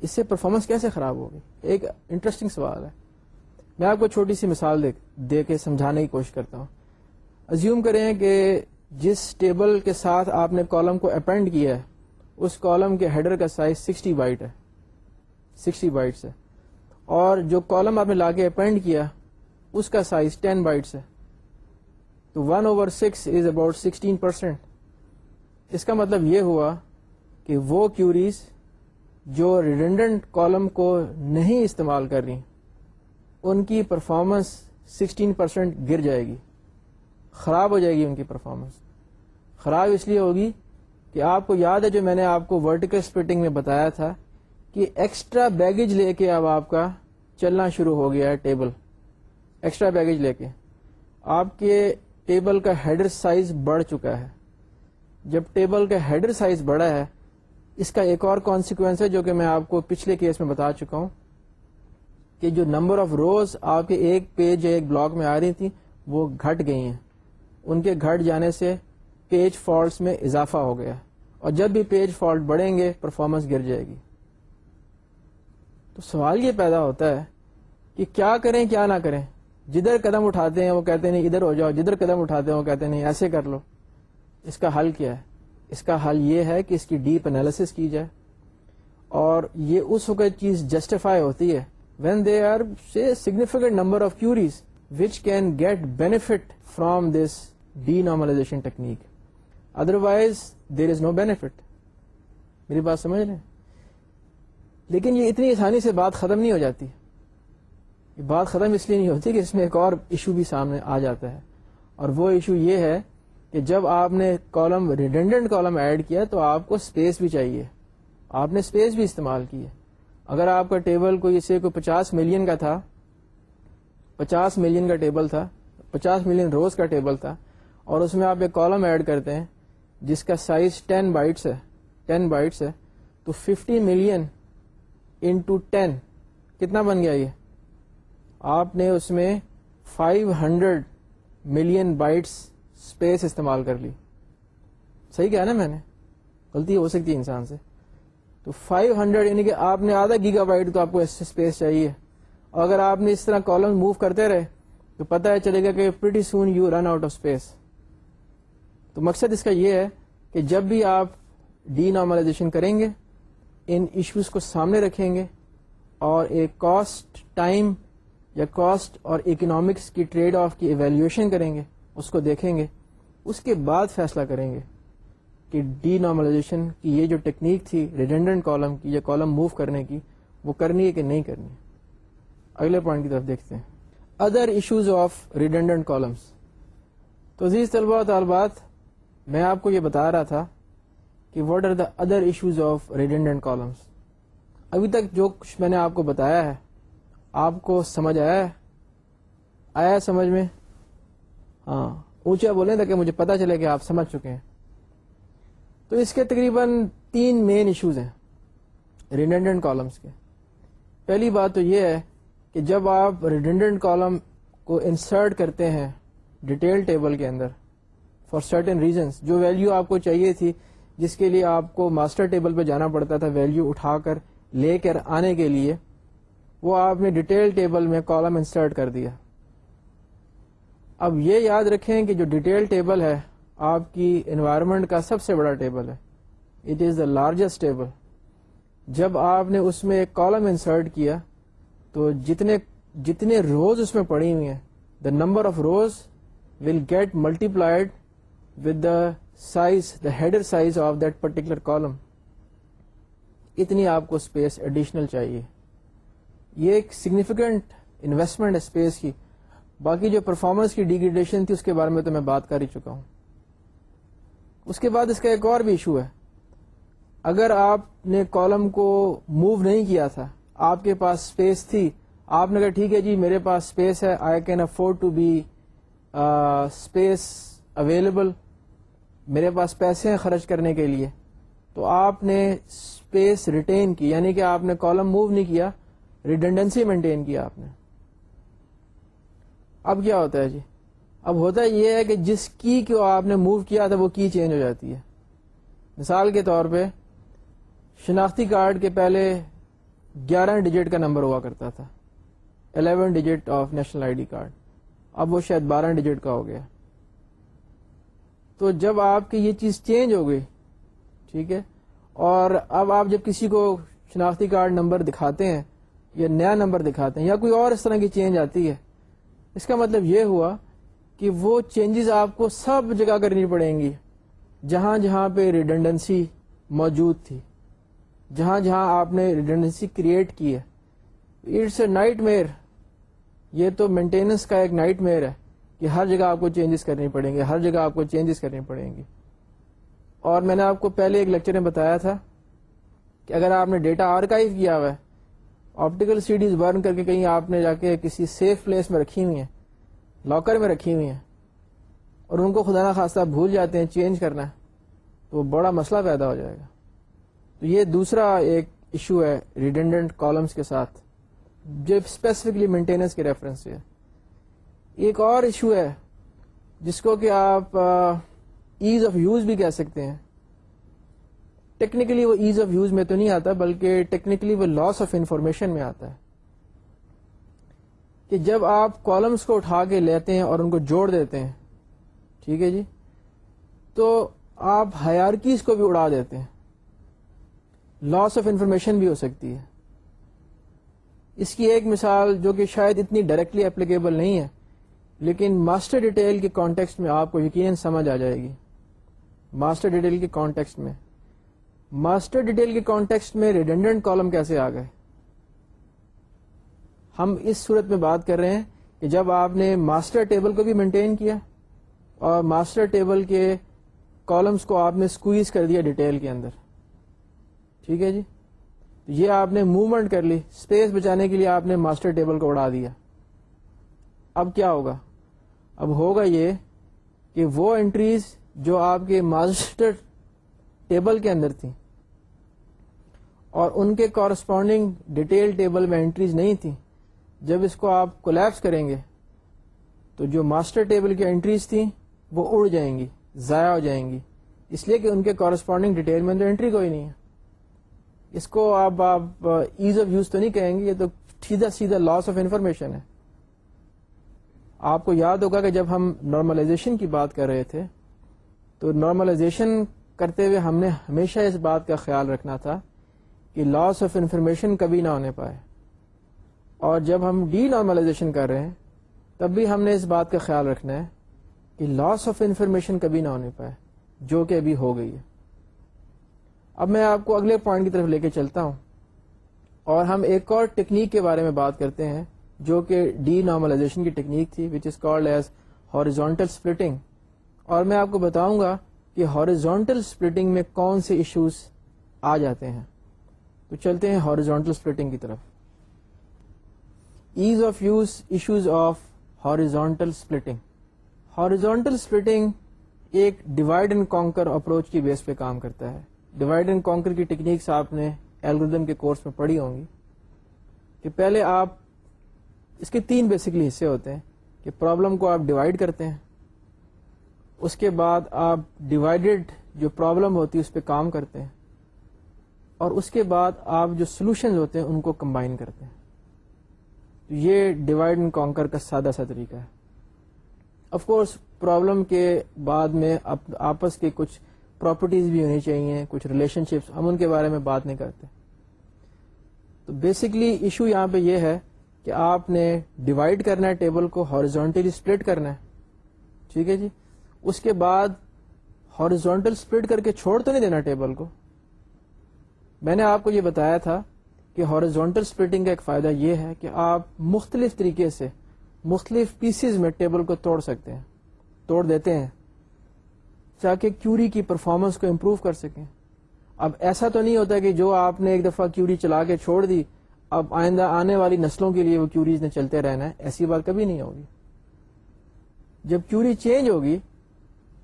Speaker 1: اس سے پرفارمنس کیسے خراب ہوگی؟ ایک انٹرسٹنگ سوال ہے۔ میں آپ کو چھوٹی سی مثال دے دے کے سمجھانے کی کوشش کرتا ہوں۔ ازیوم کریں کہ جس ٹیبل کے ساتھ آپ نے کالم کو اپینڈ کیا ہے، اس کالم کے ہیڈر کا سائز سکسٹی بائٹ ہے۔ سکسٹی بائٹس ہے۔ اور جو کالم آپ نے لا کے اپینڈ کیا، اس کا سائز ٹین بائٹس ہے۔ تو one over six is about sixteen percent اس کا مطلب یہ ہوا کہ وہ کیوریز جو ریڈنڈنٹ کالم کو نہیں استعمال کر رہی، ان کی پرفارمنس سکسٹین پرسینٹ گر جائے گی، خراب ہو جائے گی ان کی پرفارمنس خراب اس لیے ہوگی کہ آپ کو یاد ہے جو میں نے آپ کو ورٹیکل اسپلٹنگ میں بتایا تھا کہ ایکسٹرا بیگیج لے کے اب آپ کا چلنا شروع ہو گیا ہے ٹیبل ایکسٹرا بیگیج لے کے۔ آپ کے ٹیبل کا ہیڈر سائز بڑھ چکا ہے۔ جب ٹیبل کا ہیڈر سائز بڑا ہے، اس کا ایک اور کانسیکوینس ہے جو کہ میں آپ کو پچھلے کیس میں بتا چکا ہوں کہ جو نمبر آف روز آپ کے ایک پیج یا ایک بلاک میں آ رہی تھی وہ گھٹ گئی ہیں۔ ان کے گھٹ جانے سے پیج فالٹس میں اضافہ ہو گیا۔ اور جب بھی پیج فالٹ بڑھیں گے پرفارمنس گر جائے گی۔ تو سوال یہ پیدا ہوتا ہے کہ کیا کریں، کیا نہ کریں۔ جدھر قدم اٹھاتے ہیں، وہ کہتے نہیں، ادھر ہو جاؤ، جدھر قدم اٹھاتے ہیں، وہ کہتے نہیں، ایسے کر لو۔ اس کا حل کیا ہے؟ اس کا حل یہ ہے کہ اس کی ڈیپ انالیس کی جائے اور یہ اس وقت چیز جسٹیفائی ہوتی ہے when they are significant number of queries which can get benefit from this denormalization technique otherwise there is no benefit میری بات سمجھ لیں لیکن یہ اتنی آسانی سے بات ختم نہیں ہو جاتی. یہ بات ختم اس لیے نہیں ہوتی کہ اس میں ایک اور ایشو بھی سامنے آ جاتا ہے. اور وہ ایشو یہ ہے کہ جب آپ نے کالم ریڈنڈنٹ کالم ایڈ کیا تو آپ کو اسپیس بھی چاہیے۔ آپ نے اسپیس بھی استعمال کی ہے۔ اگر آپ کا ٹیبل کوئی اسے کوئی پچاس ملین کا تھا، پچاس ملین کا ٹیبل تھا، پچاس ملین روز کا ٹیبل تھا، اور اس میں آپ ایک کالم ایڈ کرتے ہیں، جس کا سائز ٹین بائٹس ہے ٹین بائٹس ہے، تو ففٹی ملین انٹو ٹین کتنا بن گیا یہ؟ آپ نے اس میں five hundred million bytes space استعمال کر لی۔ صحیح کیا نا میں نے۔ غلطی ہو سکتی ہے انسان سے۔ تو فائیو ہنڈریڈ یعنی کہ آپ نے آدھا گیگا بائٹ تو آپ کو اسپیس چاہیے۔ اور اگر آپ نے اس طرح کالم موو کرتے رہے، تو پتہ ہے چلے گا کہ pretty soon you run out of space تو مقصد اس کا یہ ہے کہ جب بھی آپ ڈی نارملائزیشن کریں گے، ان ایشوز کو سامنے رکھیں گے اور ایک کاسٹ ٹائم یا کاسٹ اور اکنامکس کی ٹریڈ آف کی ایویلویشن کریں گے، اس کو دیکھیں گے۔ اس کے بعد فیصلہ کریں گے کہ ڈی نارملائزیشن کی یہ جو ٹیکنیک تھی ریڈنڈنٹ کالم کی یا کالم موو کرنے کی وہ کرنی ہے کہ نہیں کرنی اگلے پوائنٹ کی طرف دیکھتے ہیں۔ Other issues of redundant columns تو عزیز طلبہ و طالبات، میں آپ کو یہ بتا رہا تھا کہ what are the other issues of redundant columns ابھی تک جو کچھ میں نے آپ کو بتایا ہے، آپ کو سمجھ آیا ہے؟ آیا سمجھ میں؟ ہاں۔ اونچا بولیں تاکہ مجھے پتا چلے کہ آپ سمجھ چکے ہیں۔ تو اس کے تقریباً تین مین ایشوز ہیں ریڈنڈنٹ کالمس کے۔ پہلی بات تو یہ ہے کہ جب آپ ریڈنڈنٹ کالم کو انسرٹ کرتے ہیں ڈیٹیل ٹیبل کے اندر فار سرٹن ریزنس جو ویلو آپ کو چاہیے تھی، جس کے لیے آپ کو ماسٹر ٹیبل پہ جانا پڑتا تھا ویلو اٹھا کر، لے کر آنے کے لیے، وہ آپ نے ڈیٹیل ٹیبل میں کالم انسرٹ کر دیا۔ اب یہ یاد رکھیں کہ جو ڈیٹیل ٹیبل ہے، آپ کی انوائرمنٹ کا سب سے بڑا ٹیبل ہے۔ It is the largest table جب آپ نے اس میں ایک کالم انسرٹ کیا، تو جتنے جتنے روز اس میں پڑی ہوئی ہیں the number of rows will get multiplied with the size the header size of that particular column اتنی آپ کو اسپیس ایڈیشنل چاہیے۔ یہ ایک سگنیفیکینٹ انویسٹمنٹ ہے اسپیس کی۔ باقی جو پرفارمنس کی ڈیگریڈیشن تھی اس کے بارے میں تو میں بات کر ہی چکا ہوں۔ اس کے بعد اس کا ایک اور بھی ایشو ہے۔ اگر آپ نے کالم کو موو نہیں کیا تھا، آپ کے پاس اسپیس تھی، آپ نے کہا ٹھیک ہے جی میرے پاس اسپیس ہے I can afford to be space available میرے پاس پیسے ہیں خرچ کرنے کے لیے۔ تو آپ نے اسپیس ریٹین کی یعنی کہ آپ نے کالم موو نہیں کیا ریڈنڈنسی مینٹین کیا آپ نے۔ اب کیا ہوتا ہے جی؟ اب ہوتا یہ ہے کہ جس کی کو آپ نے موو کیا تھا وہ کی چینج ہو جاتی ہے۔ مثال کے طور پہ شناختی کارڈ کے پہلے گیارہ ڈیجٹ کا نمبر ہوا کرتا تھا۔ Eleven digit of national I D card اب وہ شاید بارہ ڈیجٹ کا ہو گیا۔ تو جب آپ کی یہ چیز چینج ہو گئی، ٹھیک ہے؟ اور اب آپ جب کسی کو شناختی کارڈ نمبر دکھاتے ہیں یا نیا نمبر دکھاتے ہیں یا کوئی اور اس طرح کی چینج آتی ہے اس کا مطلب یہ ہوا کہ وہ چینجز آپ کو سب جگہ کرنی پڑیں گی۔ جہاں جہاں پہ ریڈنڈنسی موجود تھی، جہاں جہاں آپ نے ریڈنڈنسی کریٹ کی ہے۔ اٹس اے نائٹ میئر یہ تو مینٹیننس کا ایک نائٹ میئر ہے کہ ہر جگہ آپ کو چینجز کرنی پڑیں گے ہر جگہ آپ کو چینجز کرنی پڑیں گی۔ اور میں نے آپ کو پہلے ایک لیکچر میں بتایا تھا کہ اگر آپ نے ڈیٹا آرکائیو کیا ہوا ہے آپٹیکل سیڈیز برن کر کے کہیں آپ نے جا کے کسی سیف پلیس میں رکھی ہوئی ہیں لاکر میں رکھی ہوئی ہیں، اور ان کو خدا نا خاصہ بھول جاتے ہیں چینج کرنا تو بڑا مسئلہ پیدا ہو جائے گا۔ تو یہ دوسرا ایک ایشو ہے ریڈنڈنٹ کالمس کے ساتھ، جو اسپیسیفکلی مینٹیننس کے ریفرنس سے ہے۔ ایک اور ایشو ہے، جس کو کہ آپ ایز آف یوز بھی کہہ سکتے ہیں۔ ٹیکنیکلی وہ ایز آف یوز میں تو نہیں آتا، بلکہ ٹیکنیکلی وہ لاس آف انفارمیشن میں آتا ہے۔ کہ جب آپ کالمس کو اٹھا کے لیتے ہیں اور ان کو جوڑ دیتے ہیں، ٹھیک ہے جی تو آپ ہیارکیز کو بھی اڑا دیتے ہیں۔ لاس آف انفارمیشن بھی ہو سکتی ہے۔ اس کی ایک مثال جو کہ شاید اتنی ڈائریکٹلی اپلیکیبل نہیں ہے، لیکن ماسٹر ڈیٹیل کے کانٹیکسٹ میں آپ کو یقیناً سمجھ آ جائے گی۔ ماسٹر ڈیٹیل کے کانٹیکسٹ میں۔ ماسٹر ڈیٹیل کے کانٹیکسٹ میں ریڈنڈنٹ کالم کیسے آ گئے؟ ہم اس صورت میں بات کر رہے ہیں کہ جب آپ نے ماسٹر ٹیبل کو بھی مینٹین کیا اور ماسٹر ٹیبل کے کالمس کو آپ نے سکویز کر دیا ڈیٹیل کے اندر، ٹھیک ہے جی؟ تو یہ آپ نے موومنٹ کر لی اسپیس بچانے کے لیے آپ نے ماسٹر ٹیبل کو اڑا دیا۔ اب کیا ہوگا؟ اب ہوگا یہ کہ وہ انٹریز جو آپ کے ماسٹر ٹیبل کے اندر تھی اور ان کے کورسپونڈنگ ڈیٹیل ٹیبل میں انٹریز نہیں تھی جب اس کو آپ کولیپس کریں گے تو جو ماسٹر ٹیبل کی انٹریز تھیں وہ اڑ جائیں گی، ضائع ہو جائیں گی۔ اس لیے کہ ان کے کورسپونڈنگ ڈیٹیل میں اندر انٹری کوئی نہیں ہے۔ اس کو آپ آپ ایز آف یوز تو نہیں کہیں گے، یہ تو سیدھا سیدھا لاس آف انفارمیشن ہے۔ آپ کو یاد ہوگا کہ جب ہم نارملائزیشن کی بات کر رہے تھے، تو نارملائزیشن کرتے ہوئے ہم نے ہمیشہ اس بات کا خیال رکھنا تھا کہ لاس آف انفارمیشن کبھی نہ ہونے پائے۔ اور جب ہم ڈی نارملائزیشن کر رہے ہیں، تب بھی ہم نے اس بات کا خیال رکھنا ہے کہ لاس آف انفارمیشن کبھی نہ ہونے پائے، جو کہ ابھی ہو گئی ہے۔ اب میں آپ کو اگلے پوائنٹ کی طرف لے کے چلتا ہوں۔ اور ہم ایک اور ٹیکنیک کے بارے میں بات کرتے ہیں، جو کہ ڈی نارملائزیشن کی ٹیکنیک تھی which is called as horizontal splitting اور میں آپ کو بتاؤں گا کہ ہارزونٹل اسپلٹنگ میں کون سے ایشوز آ جاتے ہیں؟ تو چلتے ہیں ہارزونٹل اسپلٹنگ کی طرف۔ Ease of use issues of horizontal splitting horizontal splitting ایک ڈیوائڈ اینڈ کانکر اپروچ کی بیس پہ کام کرتا ہے۔ ڈیوائڈ اینڈ کانکر کی ٹیکنیکس آپ نے ایلگردم کے کورس میں پڑھی ہوں گی کہ پہلے آپ اس کے تین بیسکلی حصے ہوتے ہیں کہ پرابلم کو آپ ڈیوائڈ کرتے ہیں۔ اس کے بعد آپ ڈیوائڈیڈ جو پرابلم ہوتی ہے اس پہ کام کرتے ہیں اور اس کے بعد آپ جو سولوشن ہوتے ہیں ان کو کمبائن کرتے ہیں۔ تو یہ ڈیوائڈ اینڈ کانکر کا سادہ سا طریقہ ہے۔ آف کورس پرابلم کے بعد میں آپس کے کچھ پراپرٹیز بھی ہونی چاہیے، کچھ ریلیشن شپس ہم ان کے بارے میں بات نہیں کرتے۔ تو بیسکلی ایشو یہاں پہ یہ ہے کہ آپ نے ڈیوائڈ کرنا ہے ٹیبل کو ہارزونٹلی اسپلٹ کرنا ہے۔ ٹھیک ہے جی؟ اس کے بعد ہارزونٹل اسپلٹ کر کے چھوڑ تو نہیں دینا ٹیبل کو۔ میں نے آپ کو یہ بتایا تھا کہ ہارزونٹل اسپلٹنگ کا ایک فائدہ یہ ہے کہ آپ مختلف طریقے سے مختلف پیسز میں ٹیبل کو توڑ سکتے ہیں، توڑ دیتے ہیں تاکہ کیوری کی پرفارمنس کو امپروو کر سکیں۔ اب ایسا تو نہیں ہوتا کہ جو آپ نے ایک دفعہ کیوری چلا کے چھوڑ دی، اب آئندہ آنے والی نسلوں کے لیے وہ کیوریز نے چلتے رہنا ہے، ایسی بات کبھی نہیں ہوگی۔ جب کیوری چینج ہوگی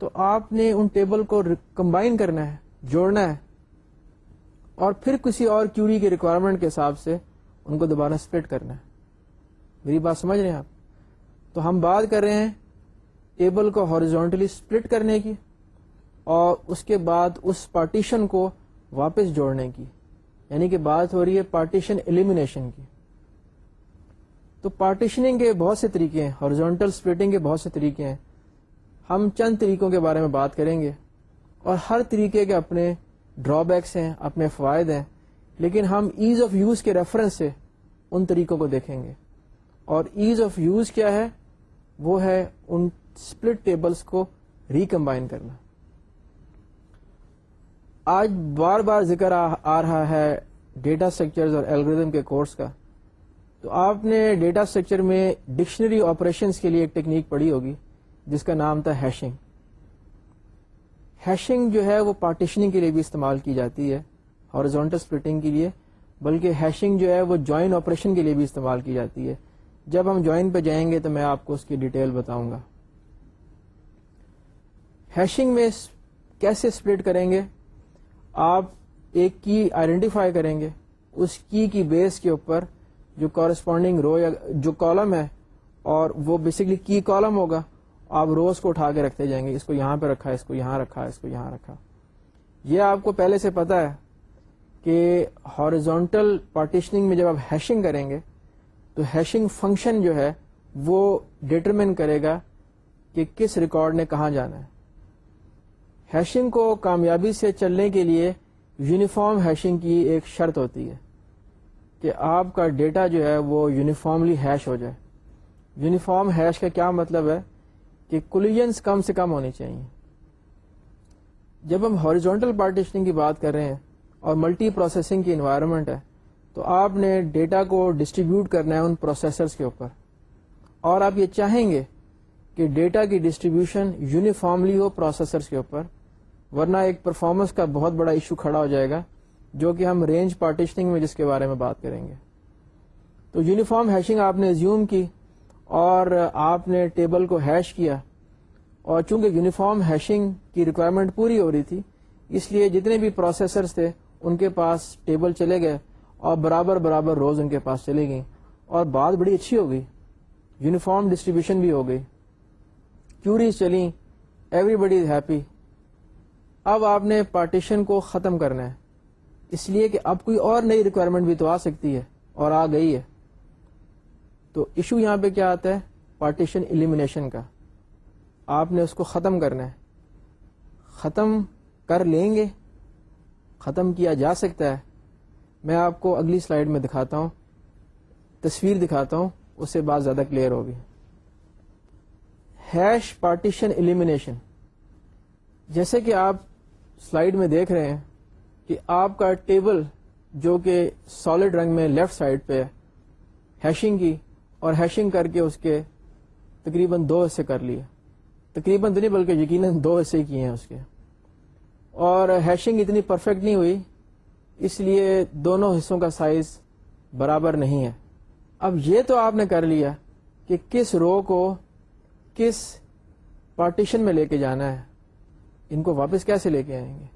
Speaker 1: تو آپ نے ان ٹیبل کو کمبائن کرنا ہے، جوڑنا ہے۔ اور پھر کسی اور کیوری کی ریکوائرمنٹ کے حساب سے ان کو دوبارہ اسپلٹ کرنا ہے۔ میری بات سمجھ رہے ہیں آپ؟ تو ہم بات کر رہے ہیں ٹیبل کو ہاریزونٹلی اسپلٹ کرنے کی اور اس کے بعد اس پارٹیشن کو واپس جوڑنے کی۔ یعنی کہ بات ہو رہی ہے پارٹیشن ایلیمینیشن کی۔ تو پارٹیشننگ کے بہت سے طریقے ہیں ہارزونٹل اسپلٹنگ کے بہت سے طریقے ہیں۔ ہم چند طریقوں کے بارے میں بات کریں گے اور ہر طریقے کے اپنے ڈرا بیکس ہیں، اپنے فوائد ہیں، لیکن ہم ایز آف یوز کے ریفرنس سے ان طریقوں کو دیکھیں گے۔ اور ایز آف یوز کیا ہے؟ وہ ہے ان اسپلٹ ٹیبلس کو ریکمبائن کرنا۔ آج بار بار ذکر آ رہا ہے ڈیٹا اسٹرکچر اور الگریدم کے کورس کا۔ تو آپ نے ڈیٹا اسٹرکچر میں ڈکشنری آپریشنس کے لیے ایک ٹیکنیک پڑھی ہوگی۔ جس کا نام تھا ہیشنگ۔ ہیشنگ جو ہے وہ پارٹیشننگ کے لیے بھی استعمال کی جاتی ہے ہارزونٹل سپلٹنگ کے لیے، بلکہ ہیشنگ جو ہے وہ جوائن آپریشن کے لیے بھی استعمال کی جاتی ہے۔ جب ہم جوائن پہ جائیں گے تو میں آپ کو اس کی ڈیٹیل بتاؤں گا۔ ہیشنگ میں کیسے سپلٹ کریں گے؟ آپ ایک کی آئیڈینٹیفائی کریں گے۔ اس کی کی بیس کے اوپر جو کورسپونڈنگ رو یا جو کالم ہے، اور وہ بیسکلی کی کالم ہوگا۔ آپ روز کو اٹھا کے رکھتے جائیں گے، اس کو یہاں پہ رکھا، اس کو یہاں رکھا، اس کو یہاں رکھا۔ یہ آپ کو پہلے سے پتا ہے کہ ہارزونٹل پارٹیشننگ میں جب آپ ہیشنگ کریں گے، تو ہیشنگ فنکشن جو ہے، وہ ڈیٹرمن کرے گا کہ کس ریکارڈ نے کہاں جانا ہے۔ ہیشنگ کو کامیابی سے چلنے کے لیے یونیفارم ہیشنگ کی ایک شرط ہوتی ہے کہ آپ کا ڈیٹا جو ہے، وہ یونیفارملی ہیش ہو جائے۔ یونیفارم ہیش کا کیا مطلب ہے؟ کہ کلیجنس کم سے کم ہونی چاہیے۔ جب ہم ہاریزونٹل پارٹیشننگ کی بات کر رہے ہیں اور ملٹی پروسیسنگ کی انوائرمنٹ ہے، تو آپ نے ڈیٹا کو ڈسٹریبیوٹ کرنا ہے ان پروسیسرز کے اوپر۔ اور آپ یہ چاہیں گے کہ ڈیٹا کی ڈسٹریبیوشن یونیفارملی ہو پروسیسرز کے اوپر، ورنہ ایک پرفارمنس کا بہت بڑا ایشو کھڑا ہو جائے گا، جو کہ ہم رینج پارٹیشننگ میں جس کے بارے میں بات کریں گے۔ تو یونیفارم ہیشنگ آپ نے زیوم کی۔ اور آپ نے ٹیبل کو ہیش کیا اور چونکہ یونیفارم ہیشنگ کی ریکوائرمنٹ پوری ہو رہی تھی، اس لیے جتنے بھی پروسیسرز تھے، ان کے پاس ٹیبل چلے گئے اور برابر برابر روز ان کے پاس چلے گئی اور بات بڑی اچھی ہو گئی۔ یونیفارم ڈسٹریبیوشن بھی ہو گئی۔ کیوریز چلی ایوری بڈی از ہیپی اب آپ نے پارٹیشن کو ختم کرنا ہے۔ اس لیے کہ اب کوئی اور نئی ریکوائرمنٹ بھی تو آ سکتی ہے اور آ گئی ہے۔ تو ایشو یہاں پہ کیا آتا ہے؟ پارٹیشن ایلیمینیشن کا۔ آپ نے اس کو ختم کرنا ہے۔ ختم کر لیں گے؟ ختم کیا جا سکتا ہے؟ میں آپ کو اگلی سلائیڈ میں دکھاتا ہوں۔ تصویر دکھاتا ہوں۔ اس سے بات زیادہ کلیئر ہوگی۔ ہیش پارٹیشن ایلیمینیشن جیسے کہ آپ سلائیڈ میں دیکھ رہے ہیں کہ آپ کا ٹیبل جو کہ سالڈ رنگ میں لیفٹ سائڈ پہ ہیشنگ کی اور ہیشنگ کر کے اس کے تقریباً دو حصے کر لیے۔ تقریباً تو نہیں بلکہ یقیناً دو حصے کیے ہیں اس کے۔ اور ہیشنگ اتنی پرفیکٹ نہیں ہوئی، اس لیے دونوں حصوں کا سائز برابر نہیں ہے۔ اب یہ تو آپ نے کر لیا کہ کس رو کو کس پارٹیشن میں لے کے جانا ہے۔ ان کو واپس کیسے لے کے آئیں گے؟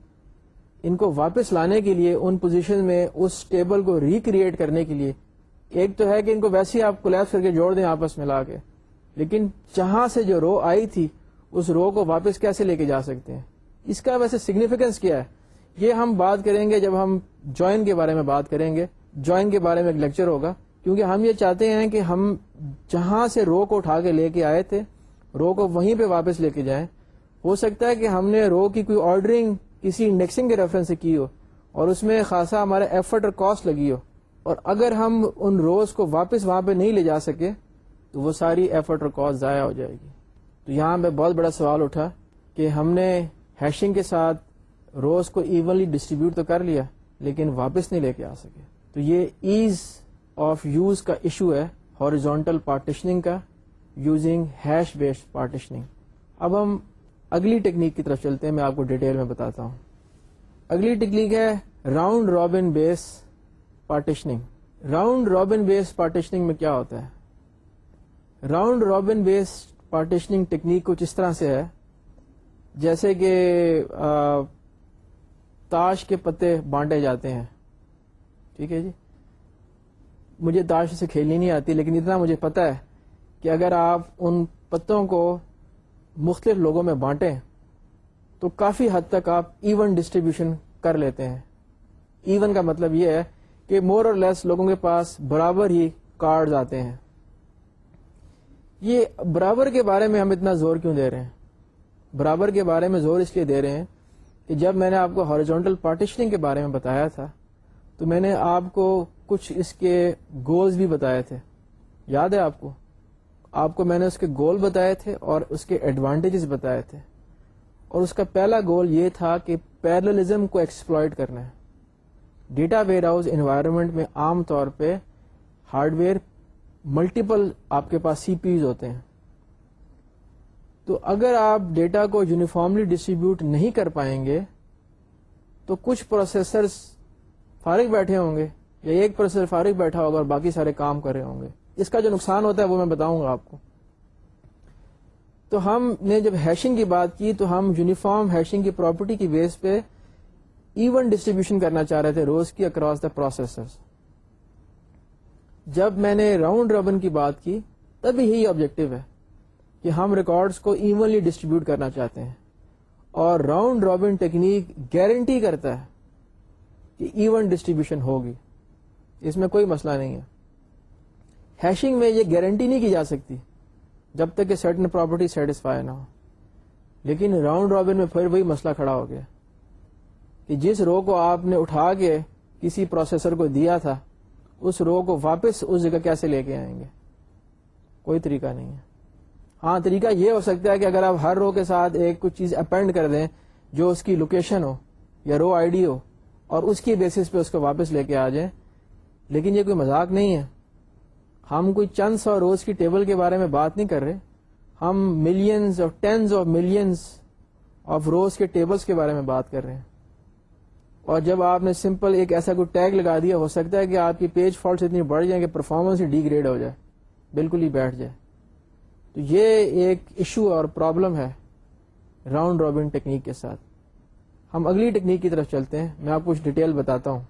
Speaker 1: ان کو واپس لانے کے لیے ان پوزیشن میں اس ٹیبل کو ریکریٹ کرنے کے لیے ایک تو ہے کہ ان کو ویسے ہی آپ کولیپس کر کے جوڑ دیں آپس میں لا کے۔ لیکن جہاں سے جو رو آئی تھی، اس رو کو واپس کیسے لے کے جا سکتے ہیں؟ اس کا ویسے سگنیفیکینس کیا ہے؟ یہ ہم بات کریں گے جب ہم جوائن کے بارے میں بات کریں گے۔ جوائن کے بارے میں ایک لیکچر ہوگا۔ کیونکہ ہم یہ چاہتے ہیں کہ ہم جہاں سے رو کو اٹھا کے لے کے آئے تھے، رو کو وہیں پہ واپس لے کے جائیں۔ ہو سکتا ہے کہ ہم نے رو کی کوئی آرڈرنگ کسی انڈیکسنگ کے ریفرنس سے کی ہو اور اس میں خاصا ہمارا ایفرٹ اور کاسٹ لگی ہو۔ اور اگر ہم ان روز کو واپس وہاں پہ نہیں لے جا سکے، تو وہ ساری ایفرٹ اور کاسٹ ضائع ہو جائے گی۔ تو یہاں پہ بہت بڑا سوال اٹھا کہ ہم نے ہیشنگ کے ساتھ روز کو ایونلی ڈسٹریبیوٹ تو کر لیا، لیکن واپس نہیں لے کے آ سکے۔ تو یہ ایز آف یوز کا ایشو ہے ہاریزونٹل پارٹیشننگ کا یوزنگ ہیش بیسڈ پارٹیشننگ اب ہم اگلی ٹیکنیک کی طرف چلتے ہیں، میں آپ کو ڈیٹیل میں بتاتا ہوں۔ اگلی ٹیکنیک ہے round robin base partitioning. Round robin base partitioning میں کیا ہوتا ہے؟ Round robin base partitioning technique کچھ اس طرح سے ہے، جیسے کہ تاش کے پتے بانٹے جاتے ہیں۔ ٹھیک ہے جی؟ مجھے تاش سے کھیلنی نہیں آتی، لیکن اتنا مجھے پتا ہے کہ اگر آپ ان پتوں کو مختلف لوگوں میں بانٹیں، تو کافی حد تک آپ ایون ڈسٹریبیوشن کر لیتے ہیں۔ ایون کا مطلب یہ ہے کہ مور اور لیس لوگوں کے پاس برابر ہی کارڈ آتے ہیں۔ یہ برابر کے بارے میں ہم اتنا زور کیوں دے رہے ہیں؟ برابر کے بارے میں زور اس لیے دے رہے ہیں کہ جب میں نے آپ کو ہارجونٹل پارٹیشننگ کے بارے میں بتایا تھا، تو میں نے آپ کو کچھ اس کے گولز بھی بتائے تھے۔ یاد ہے آپ کو؟ آپ کو میں نے اس کے گول بتائے تھے اور اس کے ایڈوانٹیجز بتائے تھے۔ اور اس کا پہلا گول یہ تھا کہ پیرلزم کو ایکسپلائٹ کرنا ہے۔ ڈیٹا ویئر ہاؤس انوائرمنٹ میں عام طور پہ ہارڈ ویئر ملٹیپل آپ کے پاس سی پیز ہوتے ہیں۔ تو اگر آپ ڈیٹا کو یونیفارملی ڈسٹریبیوٹ نہیں کر پائیں گے، تو کچھ پروسیسرز فارغ بیٹھے ہوں گے، یا ایک پروسیسر فارغ بیٹھا ہوگا اور باقی سارے کام کر رہے ہوں گے۔ اس کا جو نقصان ہوتا ہے وہ میں بتاؤں گا آپ کو۔ تو ہم نے جب ہیشنگ کی بات کی، تو ہم یونیفارم ہیشنگ کی پراپرٹی کی بیس پہ ایون ڈسٹریبیوشن کرنا چاہ رہے تھے، روز کی اکراس دا پروسیسر جب میں نے راؤنڈ ربن کی بات کی، تب یہی آبجیکٹو ہے کہ ہم ریکارڈس کو ایونلی ڈسٹریبیوٹ کرنا چاہتے ہیں۔ اور راؤنڈ رابن ٹیکنیک گارنٹی کرتا ہے کہ ایون ڈسٹریبیوشن ہوگی۔ اس میں کوئی مسئلہ نہیں ہے۔ ہیشنگ میں یہ گارنٹی نہیں کی جا سکتی جب تک کہ سرٹن پراپرٹی سیٹسفائی نہ ہو۔ لیکن راؤنڈ رابن میں پھر وہی مسئلہ کھڑا ہو گیا۔ کہ جس رو کو آپ نے اٹھا کے کسی پروسیسر کو دیا تھا، اس رو کو واپس اس جگہ کیسے لے کے آئیں گے؟ کوئی طریقہ نہیں ہے۔ ہاں طریقہ یہ ہو سکتا ہے کہ اگر آپ ہر رو کے ساتھ ایک کچھ چیز اپینڈ کر دیں جو اس کی لوکیشن ہو یا رو آئی ڈی ہو اور اس کی بیسس پہ اس کو واپس لے کے آ جائیں، لیکن یہ کوئی مذاق نہیں ہے۔ ہم کوئی چند سو روز کی ٹیبل کے بارے میں بات نہیں کر رہے۔ ہم ملینز اور tens of millions of rows کے ٹیبلز کے بارے میں بات کر رہے ہیں۔ اور جب آپ نے سمپل ایک ایسا کوئی ٹیگ لگا دیا، ہو سکتا ہے کہ آپ کی پیج فالٹس اتنی بڑھ جائیں کہ پرفارمنس ہی ڈی گریڈ ہو جائے۔ بالکل ہی بیٹھ جائے۔ تو یہ ایک ایشو اور پرابلم ہے راؤنڈ رابن ٹیکنیک کے ساتھ۔ ہم اگلی ٹیکنیک کی طرف چلتے ہیں۔ میں آپ کو کچھ ڈیٹیل بتاتا ہوں۔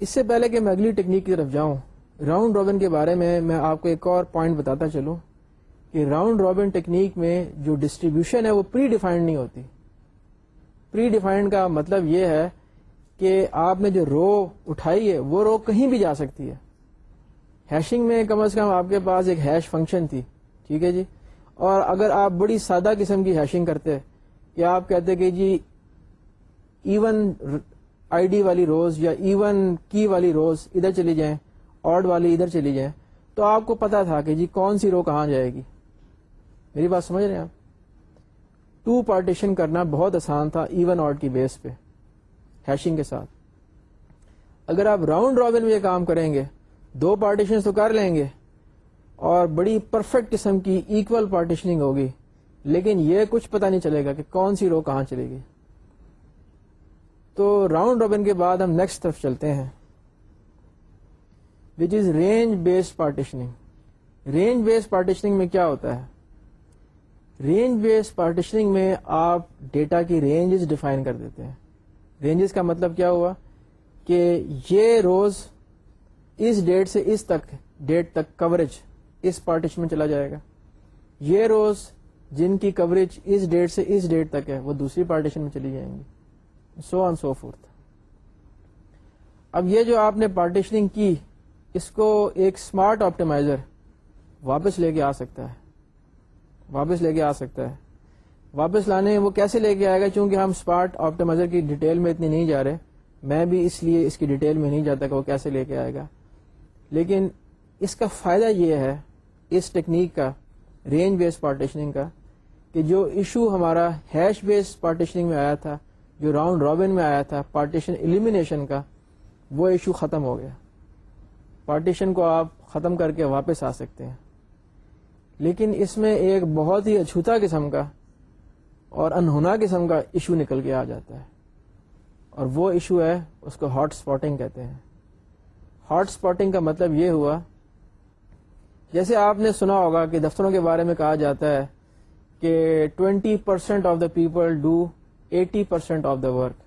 Speaker 1: اس سے پہلے کہ میں اگلی ٹیکنیک کی طرف جاؤں راؤنڈ رابن کے بارے میں میں آپ کو ایک اور پوائنٹ بتاتا چلوں۔ کہ راؤنڈ رابن ٹیکنیک میں جو ڈسٹریبیوشن ہے وہ پری ڈیفائنڈ نہیں ہوتی۔ پری ڈیفائنڈ کا مطلب یہ ہے کہ آپ نے جو رو اٹھائی ہے، وہ رو کہیں بھی جا سکتی ہے۔ ہیشنگ میں کم از کم آپ کے پاس ایک ہیش فنکشن تھی۔ ٹھیک ہے جی؟ اور اگر آپ بڑی سادہ قسم کی ہیشنگ کرتے، یا آپ کہتے کہ جی ایون آئی ڈی والی روز یا ایون کی والی روز ادھر چلی جائیں آڈ والی ادھر چلی جائیں، تو آپ کو پتا تھا کہ جی کون سی رو کہاں جائے گی۔ میری بات سمجھ رہے ہیں آپ؟ ٹو پارٹیشن کرنا بہت آسان تھا ایون آڈ کی بیس پہ، ہیشنگ کے ساتھ۔ اگر آپ راؤنڈ رابن میں یہ کام کریں گے، دو پارٹیشن تو کر لیں گے، اور بڑی پرفیکٹ قسم کی ایکول پارٹیشننگ ہوگی، لیکن یہ کچھ پتا نہیں چلے گا کہ کون سی رو کہاں چلے گی۔ تو راؤنڈ روبن کے بعد ہم نیکسٹ طرف چلتے ہیں which is range based partitioning range based partitioning میں کیا ہوتا ہے؟ رینج بیسڈ پارٹیشننگ میں آپ ڈیٹا کی رینجز ڈیفائن کر دیتے ہیں۔ رینجز کا مطلب کیا ہوا؟ کہ یہ روز اس ڈیٹ سے اس تک، ڈیٹ تک کوریج اس پارٹیشن میں چلا جائے گا۔ یہ روز جن کی کوریج اس ڈیٹ سے اس ڈیٹ تک ہے، وہ دوسری پارٹیشن میں چلی جائیں گی۔ سو آن سو فورتھ اب یہ جو آپ نے پارٹیشننگ کی، اس کو ایک اسمارٹ آپٹیمائزر واپس لے کے آ سکتا ہے۔ واپس لے کے آ سکتا ہے۔ واپس لانے وہ کیسے لے کے آئے گا؟ چونکہ ہم اسمارٹ آپٹیمائزر کی ڈیٹیل میں اتنی نہیں جا رہے۔ میں بھی اس لیے اس کی ڈیٹیل میں نہیں جاتا کہ وہ کیسے لے کے آئے گا۔ لیکن اس کا فائدہ یہ ہے، اس ٹیکنیک کا، رینج بیس پارٹیشننگ کا، کہ جو ایشو ہمارا ہیش بیس پارٹیشننگ میں آیا تھا، جو راؤنڈ رابن میں آیا تھا، پارٹیشن ایلیمینیشن کا، وہ ایشو ختم ہو گیا۔ پارٹیشن کو آپ ختم کر کے واپس آ سکتے ہیں۔ لیکن اس میں ایک بہت ہی اچھوتا قسم کا اور انہونا قسم کا ایشو نکل کے آ جاتا ہے۔ اور وہ ایشو ہے، اس کو ہاٹ اسپاٹنگ کہتے ہیں۔ ہاٹ اسپاٹنگ کا مطلب یہ ہوا، جیسے آپ نے سنا ہوگا کہ دفتروں کے بارے میں کہا جاتا ہے کہ twenty percent of the people do eighty percent of the work.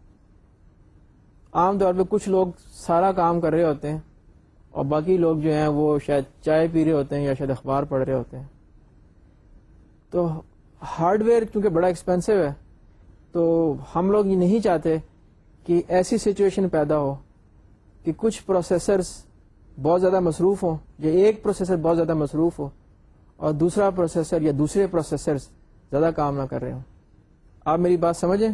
Speaker 1: عام طور پہ کچھ لوگ سارا کام کر رہے ہوتے ہیں اور باقی لوگ جو ہیں وہ شاید چائے پی رہے ہوتے ہیں یا شاید اخبار پڑھ رہے ہوتے ہیں۔ تو ہارڈ ویئر چونکہ بڑا ایکسپینسو ہے، تو ہم لوگ یہ نہیں چاہتے کہ ایسی سچویشن پیدا ہو کہ کچھ پروسیسرز بہت زیادہ مصروف ہوں، یا ایک پروسیسر بہت زیادہ مصروف ہو اور دوسرا پروسیسر یا دوسرے پروسیسر زیادہ کام نہ کر رہے ہوں۔ آپ میری بات سمجھیں؟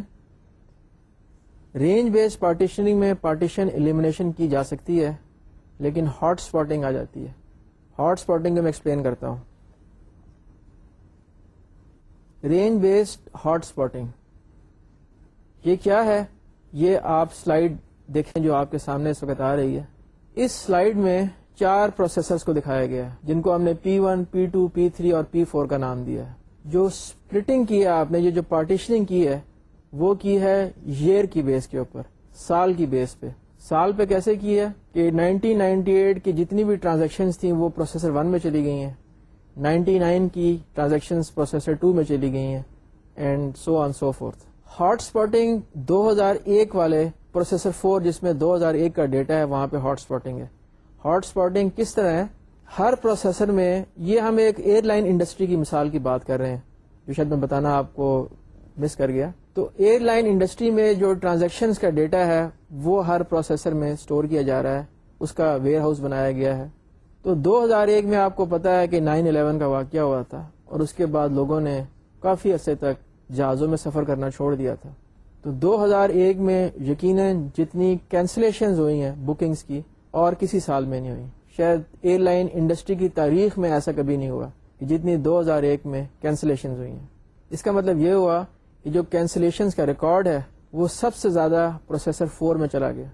Speaker 1: رینج بیسڈ پارٹیشننگ میں پارٹیشن ایلیمنیشن کی جا سکتی ہے، لیکن ہاٹ اسپاٹنگ آ جاتی ہے۔ ہاٹ اسپاٹنگ میں ایکسپلین کرتا ہوں۔ رینج بیسڈ ہاٹ اسپاٹنگ یہ کیا ہے؟ یہ آپ سلائڈ دیکھیں جو آپ کے سامنے اس وقت آ رہی ہے۔ اس سلائڈ میں چار پروسیسرز کو دکھایا گیا ہے، جن کو ہم نے P one P two P three اور پی فور کا نام دیا ہے۔ جو سپلٹنگ کی ہے آپ نے یہ جو پارٹیشننگ کی ہے، وہ کی ہے ایئر کی بیس کے اوپر، سال کی بیس پہ۔ سال پہ کیسے کی ہے؟ کہ 1998 کی جتنی بھی ٹرانزیکشن تھیں، وہ پروسیسر ون میں چلی گئی ہیں۔ 99 کی ٹرانزیکشن پروسیسر ٹو میں چلی گئی ہیں and so on so forth hot spotting دو ہزار ایک والے پروسیسر فور جس میں دو ہزار ایک کا ڈیٹا ہے، وہاں پہ ہاٹ اسپاٹنگ ہے. ہاٹ اسپاٹنگ کس طرح ہے؟ ہر پروسیسر میں یہ ہم ایک ایئر لائن انڈسٹری کی مثال کی بات کر رہے ہیں، جو شاید میں بتانا آپ کو مس کر گیا. تو ایئر لائن انڈسٹری میں جو ٹرانزیکشن کا ڈیٹا ہے، وہ ہر پروسیسر میں اسٹور کیا جا رہا ہے، اس کا ویئر ہاؤس بنایا گیا ہے. تو دو ہزار ایک میں آپ کو پتا ہے کہ نائن الیون کا واقعہ ہوا تھا اور اس کے بعد لوگوں نے کافی عرصے تک جہازوں میں سفر کرنا چھوڑ دیا تھا۔ تو دو ہزار ایک میں یقیناً جتنی کینسلیشن ہوئی ہیں بکنگز کی اور کسی سال میں نہیں ہوئی۔ شاید ایئر لائن انڈسٹری کی تاریخ میں ایسا کبھی نہیں ہوا کہ جتنی دو ہزار ایک میں کینسلیشن ہوئی ہیں۔ اس کا مطلب یہ ہوا کہ جو کینسلیشن کا ریکارڈ ہے وہ سب سے زیادہ پروسیسر فور میں چلا گیا۔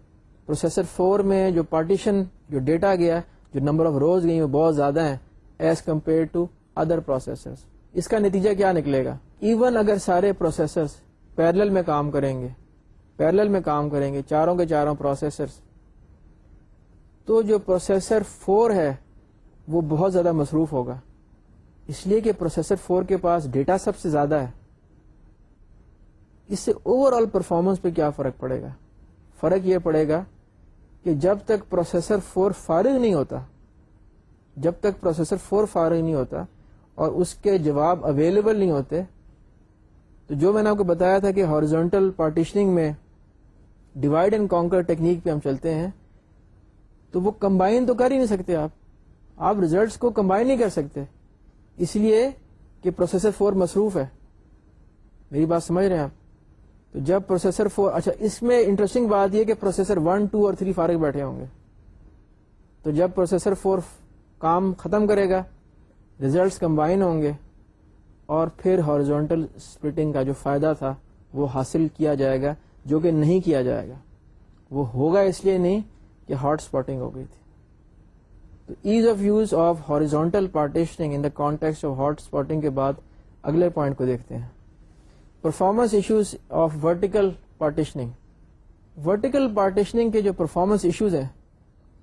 Speaker 1: پروسیسر فور میں جو پارٹیشن جو ڈیٹا گیا جو نمبر آف روز گئی وہ بہت زیادہ ہیں as compare to other processor اس کا نتیجہ کیا نکلے گا؟ ایون اگر سارے پروسیسر پیرل میں کام کریں گے پیرل میں کام کریں گے، چاروں کے چاروں پروسیسر تو جو پروسیسر فور ہے، وہ بہت زیادہ مصروف ہوگا۔ اس لیے کہ پروسیسر فور کے پاس ڈیٹا سب سے زیادہ ہے۔ اس سے اوور آل پرفارمنس پہ کیا فرق پڑے گا؟ فرق یہ پڑے گا کہ جب تک پروسیسر فور فارغ نہیں ہوتا، جب تک پروسیسر فور فارغ نہیں ہوتا اور اس کے جواب اویلیبل نہیں ہوتے، تو جو میں نے آپ کو بتایا تھا کہ ہارزونٹل پارٹیشننگ میں ڈیوائڈ اینڈ کانکر ٹیکنیک پہ ہم چلتے ہیں، تو وہ کمبائن تو کر ہی نہیں سکتے آپ۔ آپ ریزلٹس کو کمبائن نہیں کر سکتے۔ اس لیے کہ پروسیسر فور مصروف ہے۔ میری بات سمجھ رہے ہیں آپ؟ تو جب پروسیسر فور اچھا اس میں انٹرسٹنگ بات یہ کہ پروسیسر ون ٹو اور تھری فارغ بیٹھے ہوں گے۔ تو جب پروسیسر فور کام ختم کرے گا ریزلٹس کمبائن ہوں گے اور پھر ہارزونٹل اسپلٹنگ کا جو فائدہ تھا، وہ حاصل کیا جائے گا، جو کہ نہیں کیا جائے گا۔ وہ ہوگا اس لیے نہیں کہ ہاٹ اسپاٹنگ ہو گئی تھی۔ تو ease of use of horizontal partitioning in the context of hot spotting کے بعد اگلے پوائنٹ کو دیکھتے ہیں۔ Performance issues of vertical partitioning vertical partitioning کے جو پرفارمنس ایشوز ہیں،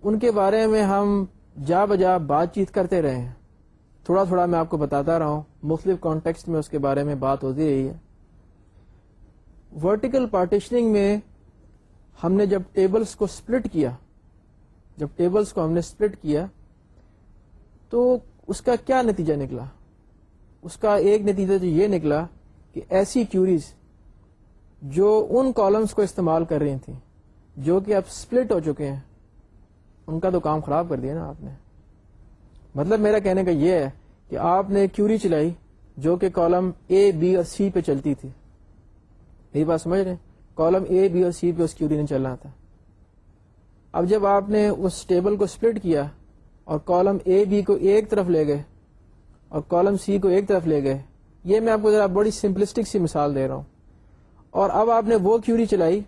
Speaker 1: ان کے بارے میں ہم جا بجا بات چیت کرتے رہے ہیں۔ تھوڑا تھوڑا میں آپ کو بتاتا رہا ہوں، مختلف کانٹیکسٹ میں اس کے بارے میں بات ہوتی رہی ہے۔ ورٹیکل پارٹیشننگ میں ہم نے جب ٹیبلز کو سپلٹ کیا، جب ٹیبلز کو ہم نے سپلٹ کیا، تو اس کا کیا نتیجہ نکلا؟ اس کا ایک نتیجہ تو یہ نکلا کہ ایسی کیوریز جو ان کالمس کو استعمال کر رہی تھیں، جو کہ اب سپلٹ ہو چکے ہیں، ان کا تو کام خراب کر دیا نا آپ نے۔ مطلب میرا کہنے کا یہ ہے کہ آپ نے کیوری چلائی جو کہ کالم اے بی اور سی پہ چلتی تھی۔ میری بات سمجھ رہے کالم اے بی اور سی پہ اس کیوری نے چلنا تھا۔ اب جب آپ نے اس ٹیبل کو سپلٹ کیا اور کالم اے بی کو ایک طرف لے گئے اور کالم سی کو ایک طرف لے گئے یہ میں آپ کو ذرا بڑی سمپلسٹک سی مثال دے رہا ہوں۔ اور اب آپ نے وہ کیوری چلائی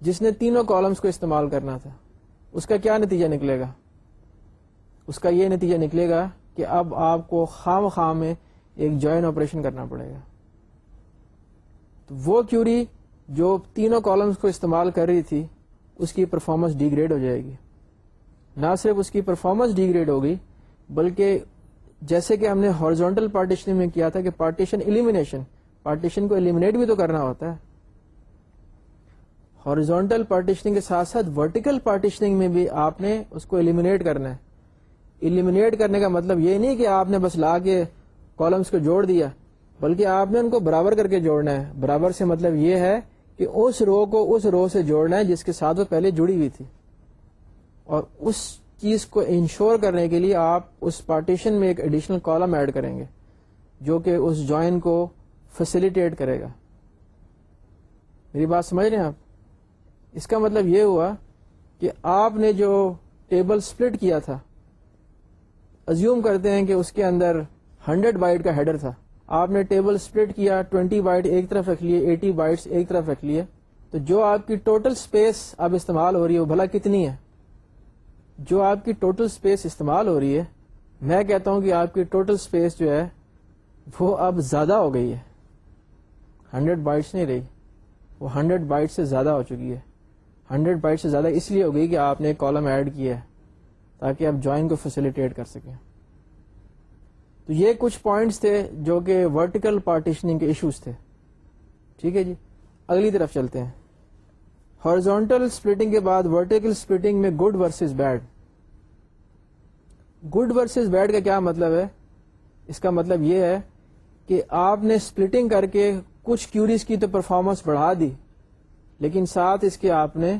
Speaker 1: جس نے تینوں کالمس کو استعمال کرنا تھا۔ اس کا کیا نتیجہ نکلے گا؟ اس کا یہ نتیجہ نکلے گا کہ اب آپ کو خام خام میں ایک جوائن آپریشن کرنا پڑے گا۔ تو وہ کیوری جو تینوں کالمس کو استعمال کر رہی تھی، اس کی پرفارمنس ڈی گریڈ ہو جائے گی۔ نہ صرف اس کی پرفارمنس ڈی گریڈ ہوگی، بلکہ جیسے کہ ہم نے ہارزونٹل پارٹیشن میں کیا تھا کہ پارٹیشن ایلیمینیشن پارٹیشن کو ایلیمینیٹ بھی تو کرنا ہوتا ہے۔ ہارزونٹل پارٹیشننگ کے ساتھ ساتھ ورٹیکل پارٹیشننگ میں بھی آپ نے اس کو ایلیمینیٹ کرنا ہے۔ ایلیمینیٹ کرنے کا مطلب یہ نہیں کہ آپ نے بس لا کے کالمس کو جوڑ دیا، بلکہ آپ نے ان کو برابر کر کے جوڑنا ہے۔ برابر سے مطلب یہ ہے کہ اس رو کو اس رو سے جوڑنا ہے جس کے ساتھ وہ پہلے جڑی ہوئی تھی۔ اور اس چیز کو انشور کرنے کے لیے آپ اس پارٹیشن میں ایک ایڈیشنل کالم ایڈ کریں گے، جو کہ اس جوائن کو فیسلٹیٹ کرے گا۔ میری بات سمجھ رہے ہیں آپ؟ اس کا مطلب یہ ہوا کہ آپ نے جو ٹیبل سپلٹ کیا تھا ازیوم کرتے ہیں کہ اس کے اندر ہنڈریڈ بائٹ کا ہیڈر تھا۔ آپ نے ٹیبل سپلٹ کیا، ٹوینٹی بائٹ ایک طرف رکھ لیے، ایٹی بائٹس ایک طرف رکھ لیے۔ تو جو آپ کی ٹوٹل اسپیس اب استعمال ہو رہی ہے، وہ بھلا کتنی ہے؟ جو آپ کی ٹوٹل اسپیس استعمال ہو رہی ہے، میں کہتا ہوں کہ آپ کی ٹوٹل اسپیس جو ہے، وہ اب زیادہ ہو گئی ہے۔ ہنڈریڈ بائٹس نہیں رہی۔ وہ ہنڈریڈ بائٹ سے زیادہ ہو چکی ہے۔ ہنڈریڈ بائٹ سے زیادہ اس لیے ہو گئی کہ آپ نے کالم ایڈ کیا ہے، تاکہ آپ جوائن کو فیسلٹیٹ کر سکیں۔ تو یہ کچھ پوائنٹس تھے جو کہ ورٹیکل پارٹیشننگ کے ایشوز تھے۔ ٹھیک ہے جی؟ اگلی طرف چلتے ہیں۔ ہارزونٹل اسپلٹنگ کے بعد ورٹیکل اسپلٹنگ میں good versus bad good versus bad کا کیا مطلب ہے؟ اس کا مطلب یہ ہے کہ آپ نے اسپلٹنگ کر کے کچھ کیوریز کی تو پرفارمنس بڑھا دی، لیکن ساتھ اس کے آپ نے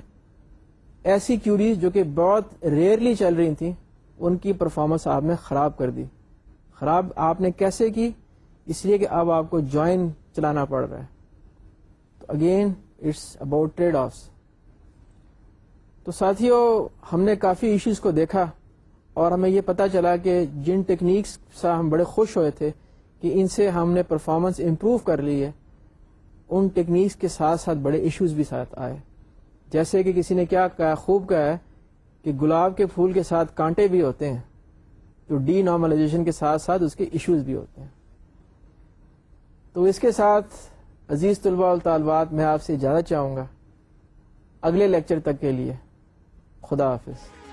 Speaker 1: ایسی کیوریز جو کہ بہت ریئرلی چل رہی تھیں، ان کی پرفارمنس آپ نے خراب کر دی۔ خراب آپ نے کیسے کی؟ اس لیے کہ اب آپ کو جوائن چلانا پڑ رہا ہے۔ تو again it's about trade offs تو ساتھیوں ہم نے کافی ایشوز کو دیکھا اور ہمیں یہ پتا چلا کہ جن ٹیکنیکس سے ہم بڑے خوش ہوئے تھے کہ ان سے ہم نے پرفارمنس امپروو کر لی ہے، ان ٹیکنیکس کے ساتھ ساتھ بڑے ایشوز بھی ساتھ آئے۔ جیسے کہ کسی نے کیا کہا، خوب کہا ہے کہ گلاب کے پھول کے ساتھ کانٹے بھی ہوتے ہیں جو ڈی نارملائزیشن کے ساتھ ساتھ اس کے ایشوز بھی ہوتے ہیں۔ تو اس کے ساتھ، عزیز طلباء اور طالبات، میں آپ سے اجازت چاہوں گا، اگلے لیکچر تک کے لیے۔ خدا حافظ